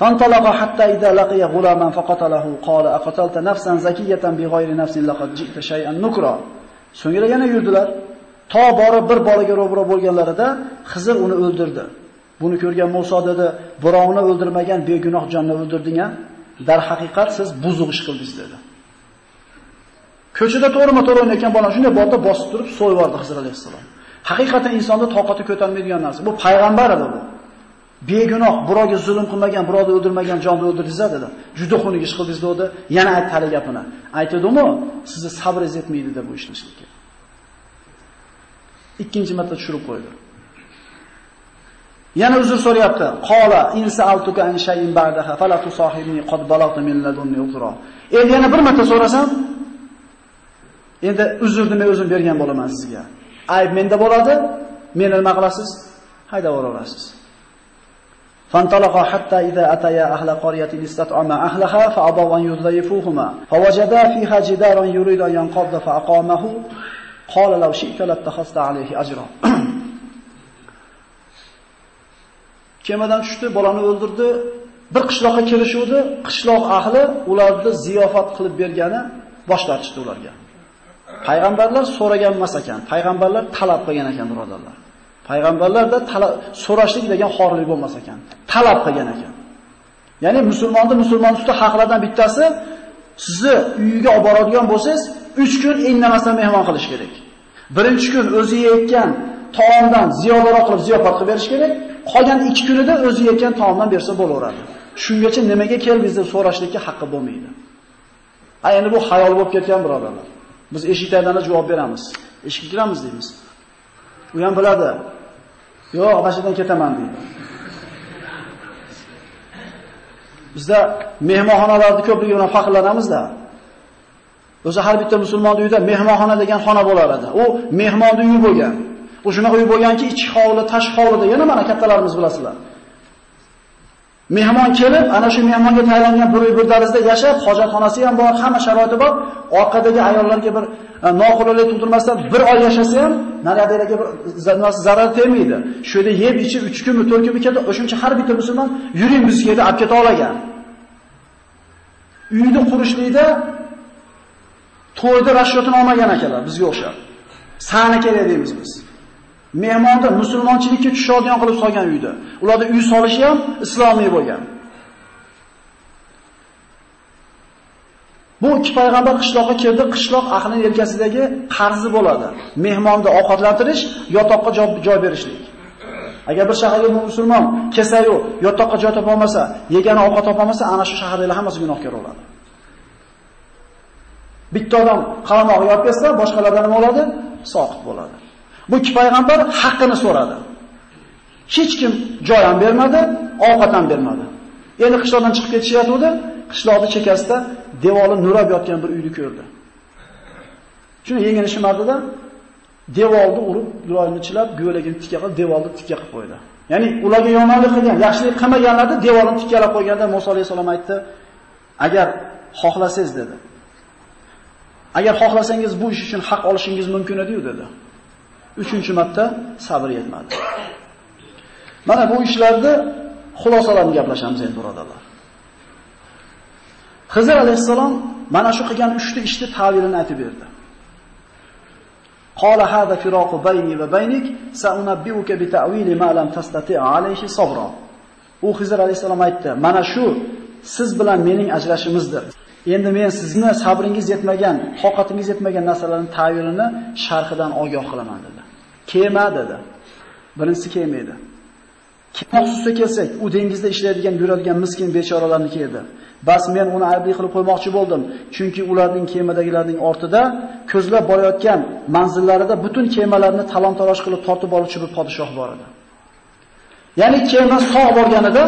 فانطلق حتى إذا لقي غلاما فقتله قال أقتلت نفسا زكية بغير نفس لقد جئت شيئا نكرا So'ngra yana yurdilar. To borib bir bolaga ro'bro bo'lganlarida Xizr uni o'ldirdi. Buni ko'rgan Musa dedi, birovni o'ldirmagan begunoh jonni o'ldirding-a? Dar haqiqat siz buzuq ish qildingiz dedi. Ko'chada to'g'rima-to'g'ri o'ynayotgan bola shunday borda bosib turib so'yib yubordi Xizr alayhissalom. Haqiqatan insonda toqati ko'tarmaydigan narsa. Bu payg'ambar edi bu. Begunoh, birovga zulm qilmagan, birovni o'ldirmagan jonni o'ldirdingiz dedi. Juda xunuk ish qildingiz dedi. Yana ayt hali gapini. Aytadimi? Sizni sabringiz yetmaydi deb bu ishni ishlikka. Ikkinchi marta tushirib qo'ydi. Yana uzr so'rayapti. Qola insa altuka an shay'in ba'daha fala tusahibni qad balagta min ladunni uzra. Endi yana bir marta so'rasam, endi uzrni men o'zim bergan bo'laman sizga. Ayb menda bo'ladi, meni nima qilasiz? Haydab yuborasiz. فانطلقا حتى إذا أتيا أهل قرية استطعما أهلها فأبوا أن يضيفوهما فوجدا فيها جدارا يريد أن ينقض فأقامه قال لو شئت لاتخذت عليه أجرا kemadan tushdi, bolani o'ldirdi. Bir qishloqqa kelishuvdi, qishloq ahli ularni ziyofat qilib bergani bosh tortishdi ularga. Payg'ambarlar so'ragan emas ekan, payg'ambarlar talab qilgan ekan, birodarlar. Payg'ambarlarda so'rashlik degan xorlik bo'lmas ekan. Talab qilgan ekan. Ya'ni musulmonni musulmon ustida haqlardan bittasi sizni uyiga olib boradigan bo'lsangiz, 3 kun indamasdan mehmon qilish kerak. Birinchi kun o'zi yeyotgan taomdan ziyodaroq qilib ziyofat qilib berish kerak. Qolgan 2 kunida o'zi yeyotgan taomdan bersa bo'laveradi. Shungacha nimaga keldingiz deb so'rashlikka haqqi bo'lmaydi. A endi bu xayol bo'lib ketgan birodarlar. Biz eshiklardan javob beramiz. Eshikka kiramiz deymiz. U ham biladi. Yo'q, Abashadan ketaman deydi. Bizda mehmonxonalarni ko'pligi bilan faxrlanamizda. O'zi har bitta musulmon uyida mehmonxona degan xona bo'lar edi. U mehmonning uyi bo'lgan. U shunaqa uy bo'lganki, ichki hovli, tashqi hovlida yana mana kattalarimiz bilasizlar. Mehmon kelib, ana shu mehmonga tayyorlangan bir uy bir darizda yashab, hojatxonasi ham bor, hamma sharoiti bor. Orqadagi ayollarga bir e, noqulaylik tug'dirmasdan bir oy yashasa ham nariyadagilarga bir zarar tegmaydi. Shu yerda yeb ichib 3 kunmi, 4 kunmi ketdi, o'shuncha har bitta musulmon yuring bizga yerda olib keta olagan. Uyni qurishlikda to'yda rashotini olmagan akalar bizga o'xshab. Sani kerak deymiz biz. Mehmonda musulmonchilikka tushadigan qilib solgan uyda. Ularda uy solishi ham islomiy bo'lgan. Bu ikki payg'ambar qishloqqa keldi, qishloq ahlining yelkasidagi qarzi bo'ladi. Mehmonni ovqatlantirish, yotoqqa joy berishlik. Agar bir shaharga musulmon kelsa-yu, yotoqqa joy topa olmasa, yegani ovqat topa olmasa, ana shu shahardagilar hammasi gunohkor bo'ladi. Bitta odam qamoqqa yopib ketsa, boshqalardan nima bo'ladi? Soqit bo'ladi. Bu ikki payg'ambar haqqini so'radi. Hech kim joy ham bermadi, ovqat ham bermadi. Endi qishloqdan chiqib ketishyapti, qishloqning chekasida devori nurab yotgan bir uyni ko'rdi. Shuni yengini shimardida devorni urib, yo'lni chilab, go'lagini tikka qilib, devorni tikka qilib qo'ydi. Ya'ni ularga yomonlik qilgan, yaxshilik qilmaganlarni devorni tikkalab qo'yganda Musa alayhisalom aytdi: "Agar xohlasangiz" dedi. Agar xohlasangiz bu ish uchun haq olishingiz mumkin edi-yu dedi. Uchinchi marta sabr yetmadi. Mana bu ishlarda xulosalarini gaplashamiz endi birodarlar. Xizr alayhissalom mana shu qilgan 3 ta ishni ta'birini aytib berdi. Qala hada firoqu bayni va baynik saunabbiuka bi ta'wili ma lam tastati' alayhi sabra. U Xizr alayhissalom aytdi, mana shu siz bilan mening ajrashimizdir. Endi men sizni sabringiz yetmagan, toqatingiz yetmagan narsalarning ta'vilini sharhidan ogoh qilaman dedi. Kema dedi. Birinchisi kema edi. Maxsusga kelsak, u dengizda ishlaydigan, yuradigan miskin bechoralarniki edi. Bas men uni aybli qilib qo'ymoqchi bo'ldim, chunki ularning kemadagilarning ortida ko'zlab borayotgan manzillarida butun kemalarni talon-taroj qilib tortib oluvchi bir podshoh bor edi. Ya'ni kema sog' borganida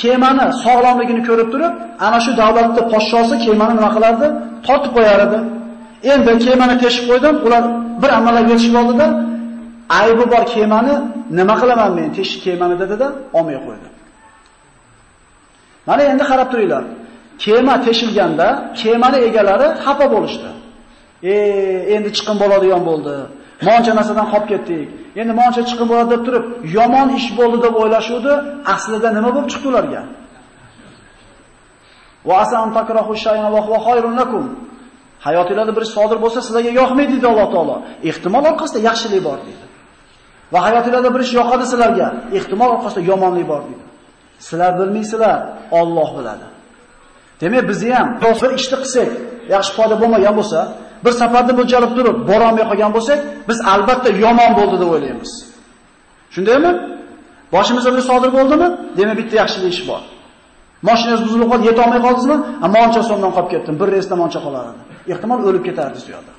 kemani sog'lomligini ko'rib turib, ana shu davlatning podshosi kemani nima qilardi? Totib qo'yar edi. Endi kemani teshib qo'ydim, ular bir amallab yetishib oldida, aybi bor kemani nima qilaman men teshib kemani dedida olmay qo'ydi. Mana endi qarab turinglar. Kema teshilganda kemani egalari xafa bo'lishdi. E, endi chiqim bo'ladigan bo'ldi. Moncha narsadan qolib ketdik. Endi moncha chiqib bo'ladi deb turib, yomon ish bo'ldi deb o'ylashuvdi, aslida nima bo'lib chiqdi ularga? Va asan takrahu shay'an va huwa khayrun lakum. Hayotingizda bir ish sodir bo'lsa, sizlarga yoqmaydi deydi Alloh taolo. Ehtimol orqasida yaxshilik bor deydi. Va hayotingizda bir ish yoqadi sizlarga, ehtimol orqasida yomonlik bor deydi. Sizlar bilmaysizlar, Alloh biladi. Demak, biz ham bir ishni qilsak, yaxshi foyda bo'lmagan bo'lsa, bir safarda mo'ljalib turib, bora olmay qolgan bo'lsak, biz albatta yomon bo'ldi deb o'ylaymiz. Shundaymi? Boshimizda bir sodir bo'ldimi? Demak, bitta yaxshilik ish bor. Mashinangiz buzilib qoldi, yeta olmay qoldingizmi? Moncha so'mdan qolib ketdim. Bir reysda moncha qolar edi. Ehtimol o'lib ketardi u yerda.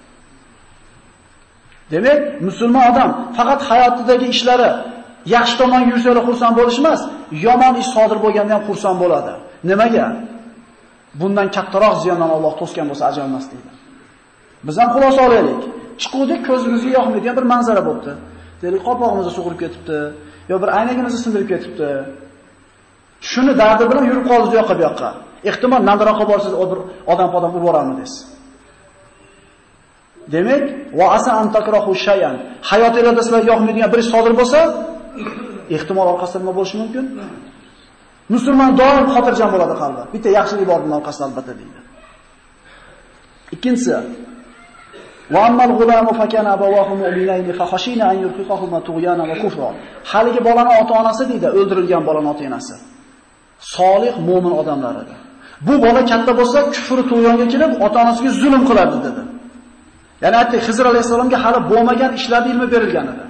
Demak, musulmon odam faqat hayotidagi ishlari yaxshi tomonga yursa xursand bo'lish emas, yomon ish sodir bo'lganda ham xursand bo'ladi. Nimaga? Bundan kattaroq ziyondan Alloh to'sgan bo'lsa ajralmas deydi. Biz ham xulosa olaylik. Chiquvdik ko'zimizga yoqmaydigan bir manzara bo'pti. Deylik, qopog'imizni sug'urib ketibdi, yo bir aynagimizni sindirib ketibdi. Shuni dardi bilan yurib qoldik bu yoqqa bu yoqqa. Ehtimol nariroqqa borsangiz bir odam odam urib yuboradi des. Demak, va asa antakrahu shay'an. Hayotingizda sizlarga yoqmaydigan bir ish sodir bo'lsa, ehtimol orqasida nima bo'lishi mumkin? Musulmon doim xotirjam bo'ladi qalbi. Bitta yaxshilik bor bundan orqasida albatta deydi. Ikkinchisi, va ammal g'ulamu fakana abawahu mu'minayn fa khashina an yurqiqahuma tughyana va kufra. Haligi balani ota-onasi deydi, o'ldirilgan bolaning ota-onasi. Solih mu'min odamlar edi. Bu bola katta bo'lsa, kufr tug'yonga kelib, ota-onasiga zulm qiladi dedi. Ya'ni aytdik, Xizr alayhisalomga hali bo'lmagan ishlarni ilmi berilgan edi.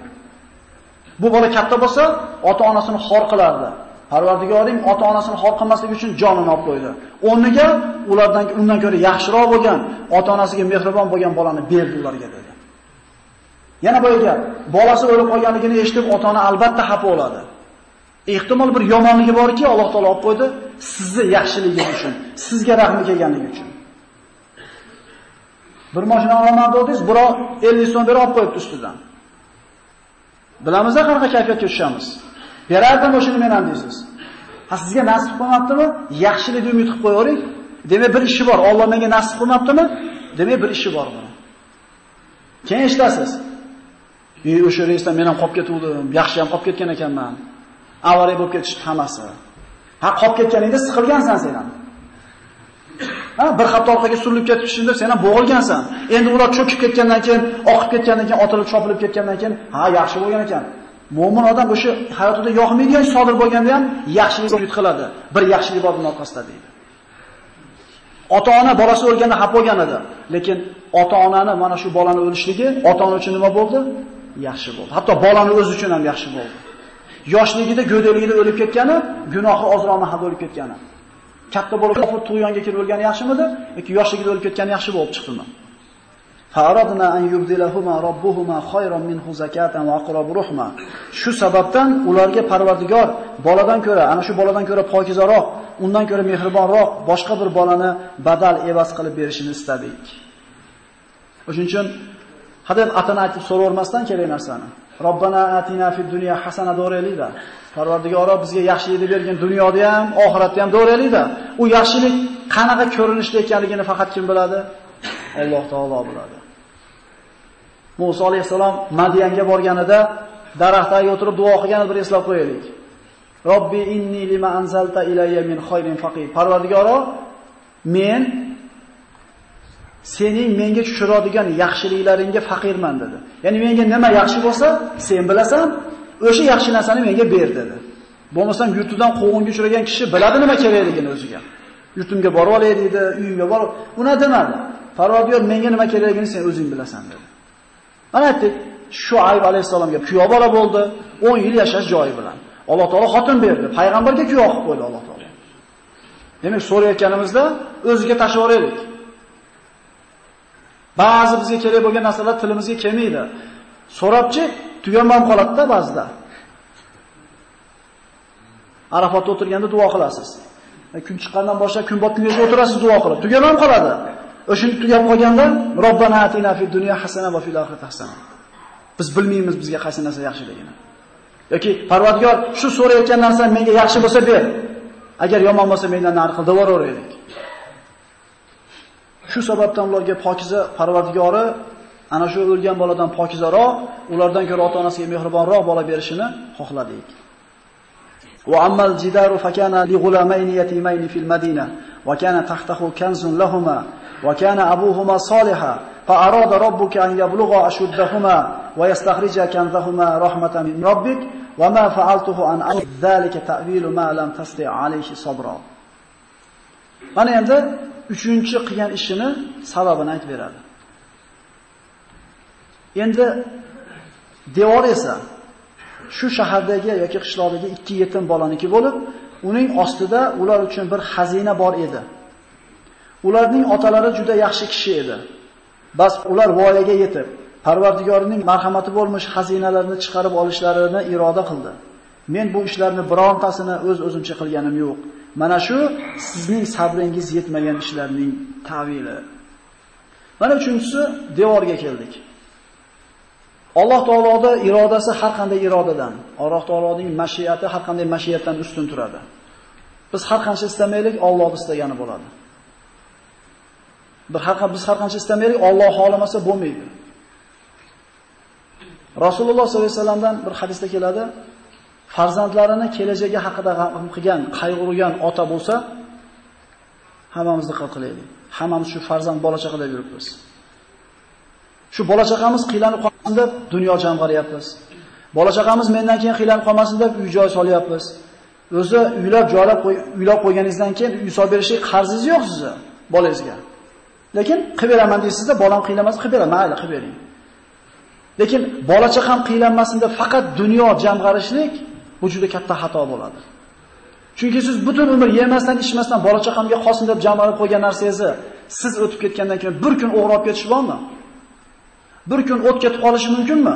Bu bola katta bo'lsa, ota-onasini xor qilardi. Parvardigoring ota-onasini xor qilmaslik uchun jonini olib qo'ydi. O'rniga ulardan undan ko'ra yaxshiroq bo'lgan, ota-onasiga mehribon bo'lgan bolani berdi ularga dedi. Yana boyiga bolasi o'lib qolganligini eshitib, ota-ona albatta xafa bo'ladi. Ehtimol bir yomonligi borki, Alloh taolo olib qo'ydi, sizni yaxshiligingiz uchun, sizga rahmi kelganligi uchun. Bir mashina olaman dedingiz, biroq 50 so'm berib olib qo'yibdi ustidan. Bilamiz qanaqa kayfiyatga tushamiz. Berardim o'shini men ham deysiz. Ha sizga nasib qilmabdimi? Yaxshilikni umid qilib qo'yavering. Demak bir ishi bor. Alloh menga nasib qilmabdimi? Demak bir ishi bor buni. Keyin eshitasiz. "Ey o'sha reysdan men ham qolib ketuvdim, yaxshi ham qolib ketgan ekanman." Avariya bo'lib ketishdi hammasi. Ha qolib ketganingda siqilgansan sen ham. Ha, bir xato orqaga surilib ketishingda sen ham bo'g'ilgansan. Endi ular cho'kib ketgandan keyin, oqib ketgandan keyin, otilib chopilib ketgandan keyin, ha, yaxshi bo'lgan ekan. Mo'min odam o'sha hayotida yoqmaydigan sodir bo'lganda ham yaxshilik umid qiladi. Bir yaxshilik bor orqasida deydi. Ota-ona bolasi o'lganda xafa bo'lgan edi, lekin ota-onani mana shu bolani o'lishligi ota-ona uchun nima bo'ldi? Yaxshi bo'ldi. Hatto bolani o'zi uchun ham yaxshi bo'ldi. Yoshligida go'dakligida o'lib ketgani, gunohi ozroq mahal bo'lib ketgani. Katta bo'lib kofir tug'yonga kirib o'lgani yaxshimidi yoki yoshligida o'lib ketgani yaxshi bo'lib chiqdimi? Faradna an yubdilahuma robbuhuma khayran minhu zakatan va aqrab ruhma. Shu sababdan ularga Parvardigor boladan ko'ra, ana shu boladan ko'ra pokizaroq, undan ko'ra mehribonroq boshqa bir bolani badal evaz qilib berishini istadik. O'shuning uchun hadeb atana aytib so'ravermasdan kerak narsani. Robbana atina fid dunya hasana do'raylikda. Parvardigoro bizga yaxshilikni bergan dunyoda ham, oxiratda ham do'raylikda. U yaxshilik qanaqa ko'rinishda ekanligini faqat kim biladi? Alloh taolo biladi. Musa alayhisalom Madiyanga borganida daraxtga o'tirib duo qilganini bir eslab qo'yaylik. Robbi inni lima anzalta ilayya min khayrin faqir. Parvardigoro, men sening menga tushiradigan yaxshiliklaringga faqirman dedi. Ya'ni menga nima yaxshi bo'lsa, sen bilasan, o'sha yaxshi narsani menga ber dedi. Bo'lmasam yurtidan quvg'inga uchragan kishi biladi nima kerakligini o'ziga. Yurtimga borib olay dedi, uyimga borib, uni demadi. Farodiyor menga nima kerakligini sen o'zing bilasan dedi. Mana aytdik, Shuayb alayhisalomga kuyov bola bo'ldi, 10 yil yashash joyi bilan. Alloh taolo xotin berdi, payg'ambarga kuyov qilib qo'ydi Alloh taolo. Demak, so'rayotganimizda o'ziga tashlab yuboraylik. Ba'zi bizga kerak bo'lgan narsalar tilimizga kelmaydi. So'rabchi tugamam qoladi-da ba'zida. Arafatda o'tirganda duo qilasiz. Kun chiqqandan boshlab kun botgunga o'tirasiz duo qilib, tugamam qoladi. O'shini tugab qolganda Robbana atina fid dunya hasana va fil oxirati hasana. Biz bilmaymiz bizga qaysi narsa yaxshiligini. yoki Parvardigor shu so'rayotgan narsa menga yaxshi bo'lsa ber. Agar yomon bo'lsa mendan nari qil devoraveraylik. Shu sababdan ularga pokiza Parvardigori ana shu o'lgan boladan pokizaroq, ulardan ko'ra ota-onasiga mehribonroq bola berishini xohladik. وأما الجدار فكان لغلامين يتيمين في المدينة وكان تحته كنز لهما وكان أبوهما صالحا فأراد ربك أن يبلغا أشدهما ويستخرج كنزهما رحمة من ربك وما فعلته عن أمر ذلك تأويل ما لم تستطع عليه صبرا Mana endi 3-chi qilgan ishini sababini aytib beradi. Endi devor esa shu shahardagi yoki qishloqdagi ikki yetim bolaniki bo'lib, uning ostida ular uchun bir xazina bor edi. Ularning otalari juda yaxshi kishi edi. Bas ular voyaga yetib, Parvardigorining marhamati bo'lmish xazinalarni chiqarib olishlarini iroda qildi. Men bu ishlarni birontasini o'z öz o'zimcha qilganim yo'q. Mana shu sizning sabringiz yetmagan ishlarning ta'vili. Mana uchinchisi devorga keldik. Alloh taoloning irodasi har qanday irodadan, Alloh taoloning mashiati har qanday mashiatdan ustun turadi. Biz har qancha istamaylik, Alloh istagani bo'ladi. Bir har biz har qancha istamaylik, Alloh xohlamasa bo'lmaydi. Rasululloh sollallohu alayhi vasallamdan bir hadisda keladi, farzandlarini kelajagi haqida g'am qilgan, qayg'urgan ota bo'lsa, hammamiz diqqat qilaylik. Hammamiz shu farzand bola chaqada yuribmiz. Shu bola chaqamiz qiylanib qolmasin deb dunyo jamg'aryapmiz. Bola chaqamiz mendan keyin qiylanib qolmasin deb uy-joy solyapmiz. O'zi uylab joylab qo'y, uylab qo'yganingizdan keyin uy solib berishga qarzingiz yo'q sizga, bolangizga. Lekin qilib beraman deysizda, bolam qiylamasa qilib beraman, mayli qilib bering. Lekin bola chaqam qiylanmasin deb faqat dunyo jamg'arishlik bu juda katta xato bo'ladi. Chunki siz butun umr yemasdan, ichmasdan bola chaqamga qolsin deb jamg'arib qo'ygan narsangizni siz o'tib ketgandan keyin bir kun o'g'irlab ketish bormi? Bir kun o't ketib qolishi mumkinmi?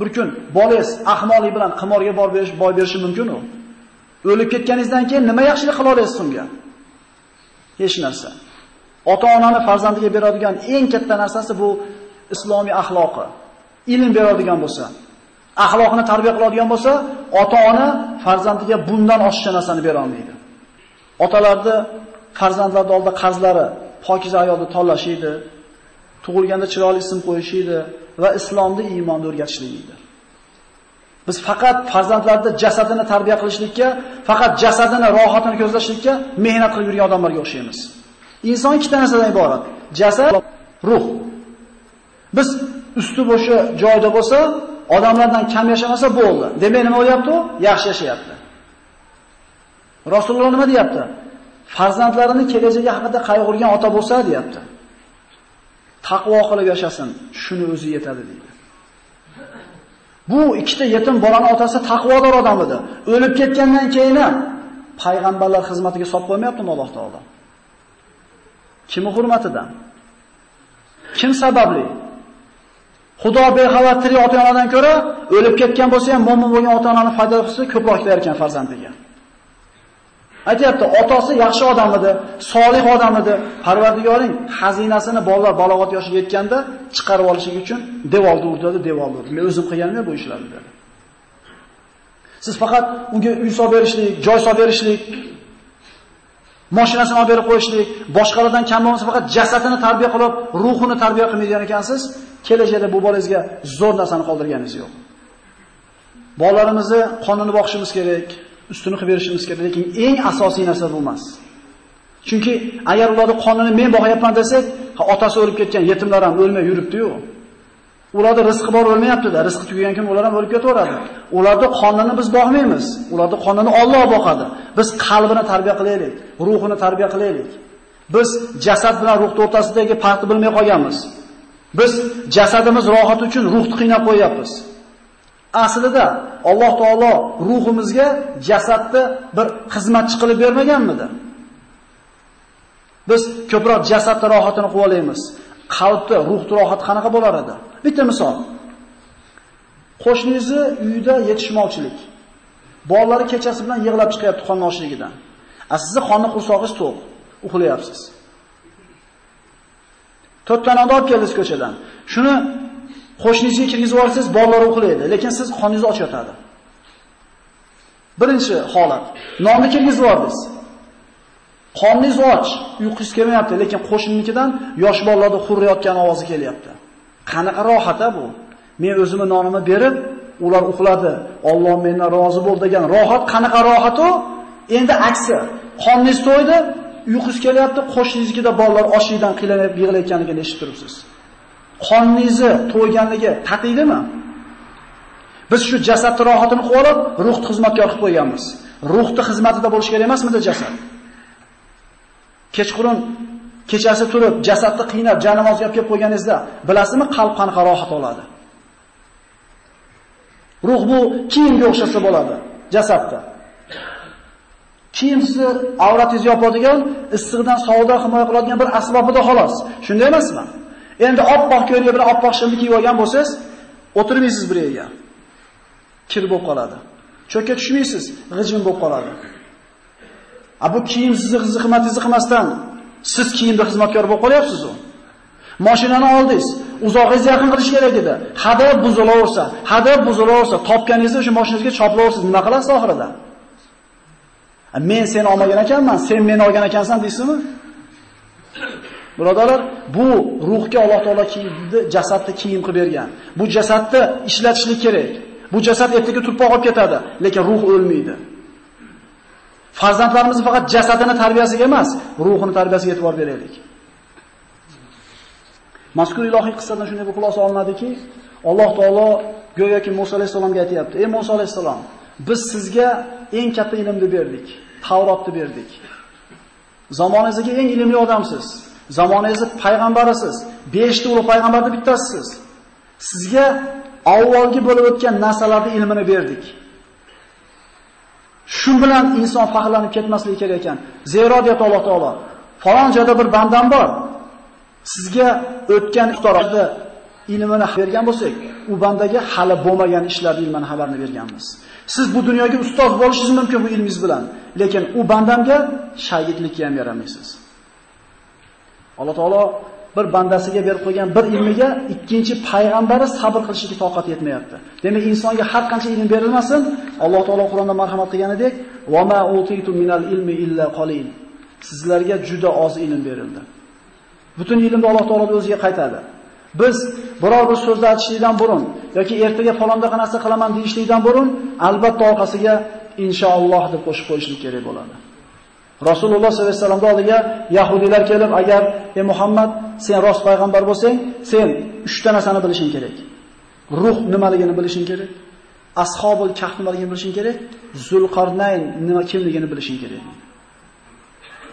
Bir kun bolangiz ahmoqlik bilan qimorga borib berish, boy berishi mumkin u. O'lib ketganingizdan keyin nima yaxshilik qila olasiz unga? Hech narsa. Ota-onani farzandiga beradigan eng katta narsasi bu islomiy axloqi. Ilm beradigan bo'lsa, axloqni tarbiya qiladigan bo'lsa, ota-ona farzandiga bundan oshiqcha narsani bera olmaydi. Otalarni farzandlar oldida qarzlari pokiza ayolni tanlashiydi, tug'ilganda chiroyli ism qo'yishiydi va islomni iymonni o'rgatishligidir. Biz faqat farzandlarni jasadini tarbiya qilishlikka, faqat jasadini rohatini ko'zlashlikka mehnat qilib yurgan odamlarga o'xshaymiz. Inson ikkita narsadan iborat: jasad, ruh. Biz usti bo'sha joyda bo'lsa, odamlardan kam yashamasa bo'ldi. Demak, nima bo'lyapti u? Yaxshi yashayapti. Rasululloh nima deyapti? Farzandlarini kelajagi haqida qayg'urgan ota bo'lsa, deyapti. Taqvo qilib yashasin, shuni o'zi yetadi deydi. Bu ikkita yetim bolaning otasi taqvodor odam edi. O'lib ketgandan keyin ham payg'ambarlar xizmatiga solib qo'ymayaptimi Alloh taolo? Kimi hurmatidan? Kim sababli? Xudo bexabar tirik ota-onadan ko'ra o'lib ketgan bo'lsa ham mo'min bo'lgan ota-onani foydasi ko'proq kelar ekan farzandiga. Aytayapti, otasi yaxshi odam edi, solih odam edi. Parvardigoring xazinasini bolalar balog'at yoshiga yetganda chiqarib olishi uchun devorni urdi, devorni urdi. Men o'zim qilganim bu ishlarni dedi. Siz faqat unga uy solib berishlik, joy solib berishlik, mashinasini olib berib qo'yishlik, boshqalardan kam bo'lmasa faqat jasadini tarbiya qilib, ruhini tarbiya qilmaydigan ekansiz, kelajakda bu bolangizga zo'r narsani qoldirganingiz yo'q. Bolalarimizni qonini boqishimiz kerak, ustuni qilib berishimiz kerak, lekin eng asosiy narsa bu emas. Chunki agar ularni qonini men boqyapman desak, otasi o'lib ketgan yetimlar ham o'lmay yuribdi-yu. Ularda rizqi bor o'lmayapti-da, rizqi tugagan kun ular ham o'lib ketaveradi. Ularda qonini biz boqmaymiz. Ularda qonini Alloh boqadi. Biz qalbini tarbiya qilaylik, ruhini tarbiya qilaylik. Biz jasad bilan ruh o'rtasidagi farqni bilmay qolganmiz. Biz jasadimiz rohati uchun ruhni qiynab qo'yapmiz. Aslida Alloh taolo ruhimizga jasadni bir xizmatchi qilib bermaganmidi? Biz ko'proq jasadni rohatini qo'ylaymiz. Qalbda ruhni rohati qanaqa bo'lar edi? Bitta misol. Qo'shningizni uyida yetishmovchilik. Bolalari kechasi bilan yig'lab chiqyapti qon noshligidan. A sizni qonni qursog'ingiz to'q, uxlayapsiz. To'rtta nonni olib ko'chadan. Shuni qo'shningizga kirgizib yuborsangiz, bolalar uxlaydi, lekin siz qoningizni och yotadi. Birinchi holat. Nonni kirgizib yubordingiz. Qoningiz och, uyqungiz kelmayapti, lekin qo'shninikidan yosh bolalarda xurrayotgan ovozi kelyapti. Qanaqa rohat bu? Men o'zimni nonimni berib, ular uxladi. Alloh mendan rozi bo'l degan rohat qanaqa rohat u? Endi aksi. Qoningiz to'ydi, uyqus kelyapti, qo'shningizga bolalar ochlikdan qiynalib yig'layotganligini eshitib turibsiz. Qoningizni to'yganligi tatiydimi? Biz shu jasad rohatini qilib ruhni xizmatkor qilib qo'yganmiz. Ruhni xizmatida bo'lish kerak emasmidi jasad? Kechqurun kechasi turib, jasadni qiynab, janamoz yopib kelib qo'yganingizda, bilasizmi qalb qanaqa rohat oladi? Ruh bu kiyimga o'xshasa bo'ladi, jasadda. Kiyim sizni avratingizni yopadigan, issiqdan sovuqdan himoya qiladigan bir asbobida xolos. Shunday emasmi? Endi oppoq ko'ylak bilan oppoq shimni kiyib olgan bo'lsangiz, o'tirmaysiz bir yerga. Kir bo'lib qoladi. Cho'kka tushmaysiz, g'ijim bo'lib qoladi. A bu kiyim sizni xizmatingizni qilmasdan siz kiyimda xizmatkor bo'lib qolyapsiz u. Mashinani oldingiz, uzog'ingizni yaqin qilish kerak edi. Hada buzilaversa, hada buzilaversa, topganingizni o'sha mashinangizga choplaversiz, nima qilasiz oxirida? Men seni olmagan ekanman, sen meni olgan ekansan deysizmi? Birodarlar, bu ruhga Alloh taolo kiyimni, jasadni kiyim qilib bergan. Bu jasadni ishlatishlik kerak. Bu jasad ertaga turpoq olib ketadi, lekin ruh o'lmaydi. Farzandlarimizni faqat jasadini tarbiyasiga emas, ruhini tarbiyasiga e'tibor beraylik. Mazkur ilohiy qissadan shunday bir xulosa olinadiki, Alloh taolo go'yoki Musa alayhisalomga aytayapti: "Ey Musa alayhisalom, biz sizga eng katta ilmni berdik, Tavrotni berdik. Zamoningizga eng ilmli odamsiz. Zamoningizning payg'ambarisiz. 5 ta ulug' payg'ambardan bittasisiz. Sizga avvalgi bo'lib o'tgan narsalarning ilmini berdik. Shu bilan inson faxrlanib ketmasligi kerak ekan. Zero deyapti Alloh taolo. Falon joyda bir bandam bor. Sizga o'tgan iftorada ilmini bergan bo'lsak, u bandaga hali bo'lmagan ishlarning ilmini xabarini berganmiz. Siz bu dunyoga ustoz bo'lishingiz mumkin bu ilmingiz bilan, lekin u bandamga shagidlikka ham yaramaysiz. Alloh taolo bir bandasiga berib qo'ygan bir ilmiga ikkinchi payg'ambari sabr qilishiga toqat yetmayapti. Demak, insonga har qancha ilm berilmasin, Alloh taolo Qur'onda marhamat qilganidek, "Va ma utitu minal ilmi illa qalil." Sizlarga juda oz ilm berildi. Butun ilmni Alloh taolo o'ziga qaytadi. Biz biror bir so'zni aytishlikdan burun yoki ertaga falonda narsa qilaman deyishlikdan burun albatta orqasiga inshaalloh deb qo'shib qo'yishlik kerak bo'ladi. Rasululloh sollallohu alayhi vasallamning oldiga yahudiylar kelib, agar ey Muhammad, sen rost payg'ambar bo'lsang, sen 3 ta narsani bilishing kerak. Ruh nimaligini bilishing kerak. Ashobul kahf nimaligini bilishing kerak. Zulqarnayn nima kimligini bilishing kerak.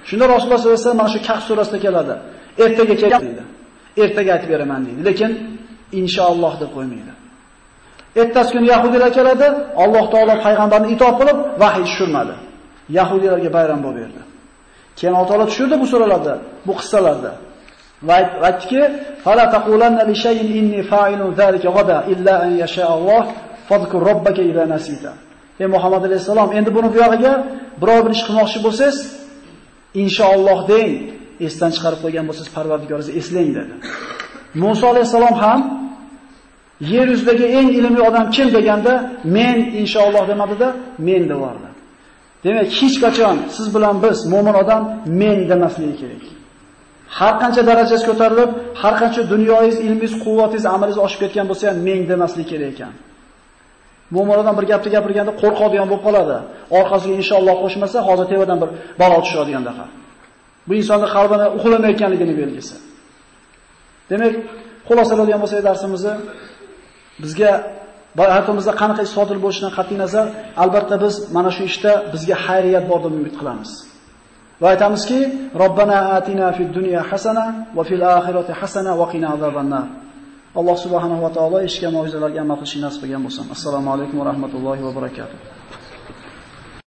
Shunda Rasululloh sollallohu alayhi vasallam mana shu kahf surasida keladi. Ertaga kelgan deydi. Ertaga aytib beraman deydi. Lekin inshaalloh deb qo'ymaydi. Ertasi kuni yahudiylar keladi, Alloh taolo payg'ambarni itoat qilib vahiy tushirmadi. Yahudilarga bayram bo'lib berdi. Keyin Alloh taolo tushirdi bu suralarda, bu qissalarda. Va aytdiki, "Fala taqulanna li shay'in inni fa'ilun zalika gada illa an yasha Alloh, fadhkur robbaka idza nasita." Ey Muhammad alayhisalom, endi buni bu yog'iga biror bir ish qilmoqchi bo'lsangiz, inshaalloh deng, esdan chiqarib qo'ygan bo'lsangiz Parvardigoringizni eslang dedi. Musa alayhisalom ham yer yuzidagi eng ilmli odam kim deganda, men inshaalloh demadida, men devordi. Demak, hech qachon siz bilan biz mo'min odam men demasligi kerak. Har qancha darajasi ko'tarilib, har qancha dunyoingiz, ilmingiz, quvvatingiz, amalingiz oshib ketgan bo'lsa ham men demaslik kerak ekan. Mo'min odam bir gapni gapirganda qo'rqadigan bo'lib qoladi. Orqasiga inshaalloh qo'shmasa, hozir tevadan bir balo tushadigandaqa. Bu insonning qalbini uxlamayotganligini belgisi. Demak, xulosaladigan bo'lsak darsimizni bizga hayotimizda qanaqa ish sodir bo'lishidan qat'iy nazar, albatta biz mana shu ishda bizga xayriyat bor deb umid qilamiz. Va aytamizki, Robbana atina fid dunya hasana va fil oxirati hasana va qina azobannar. Alloh subhanahu va taolo ishga mo'jizalarga amal qilishni nasib qilgan bo'lsin. Assalomu alaykum va rahmatullohi va barakatuh.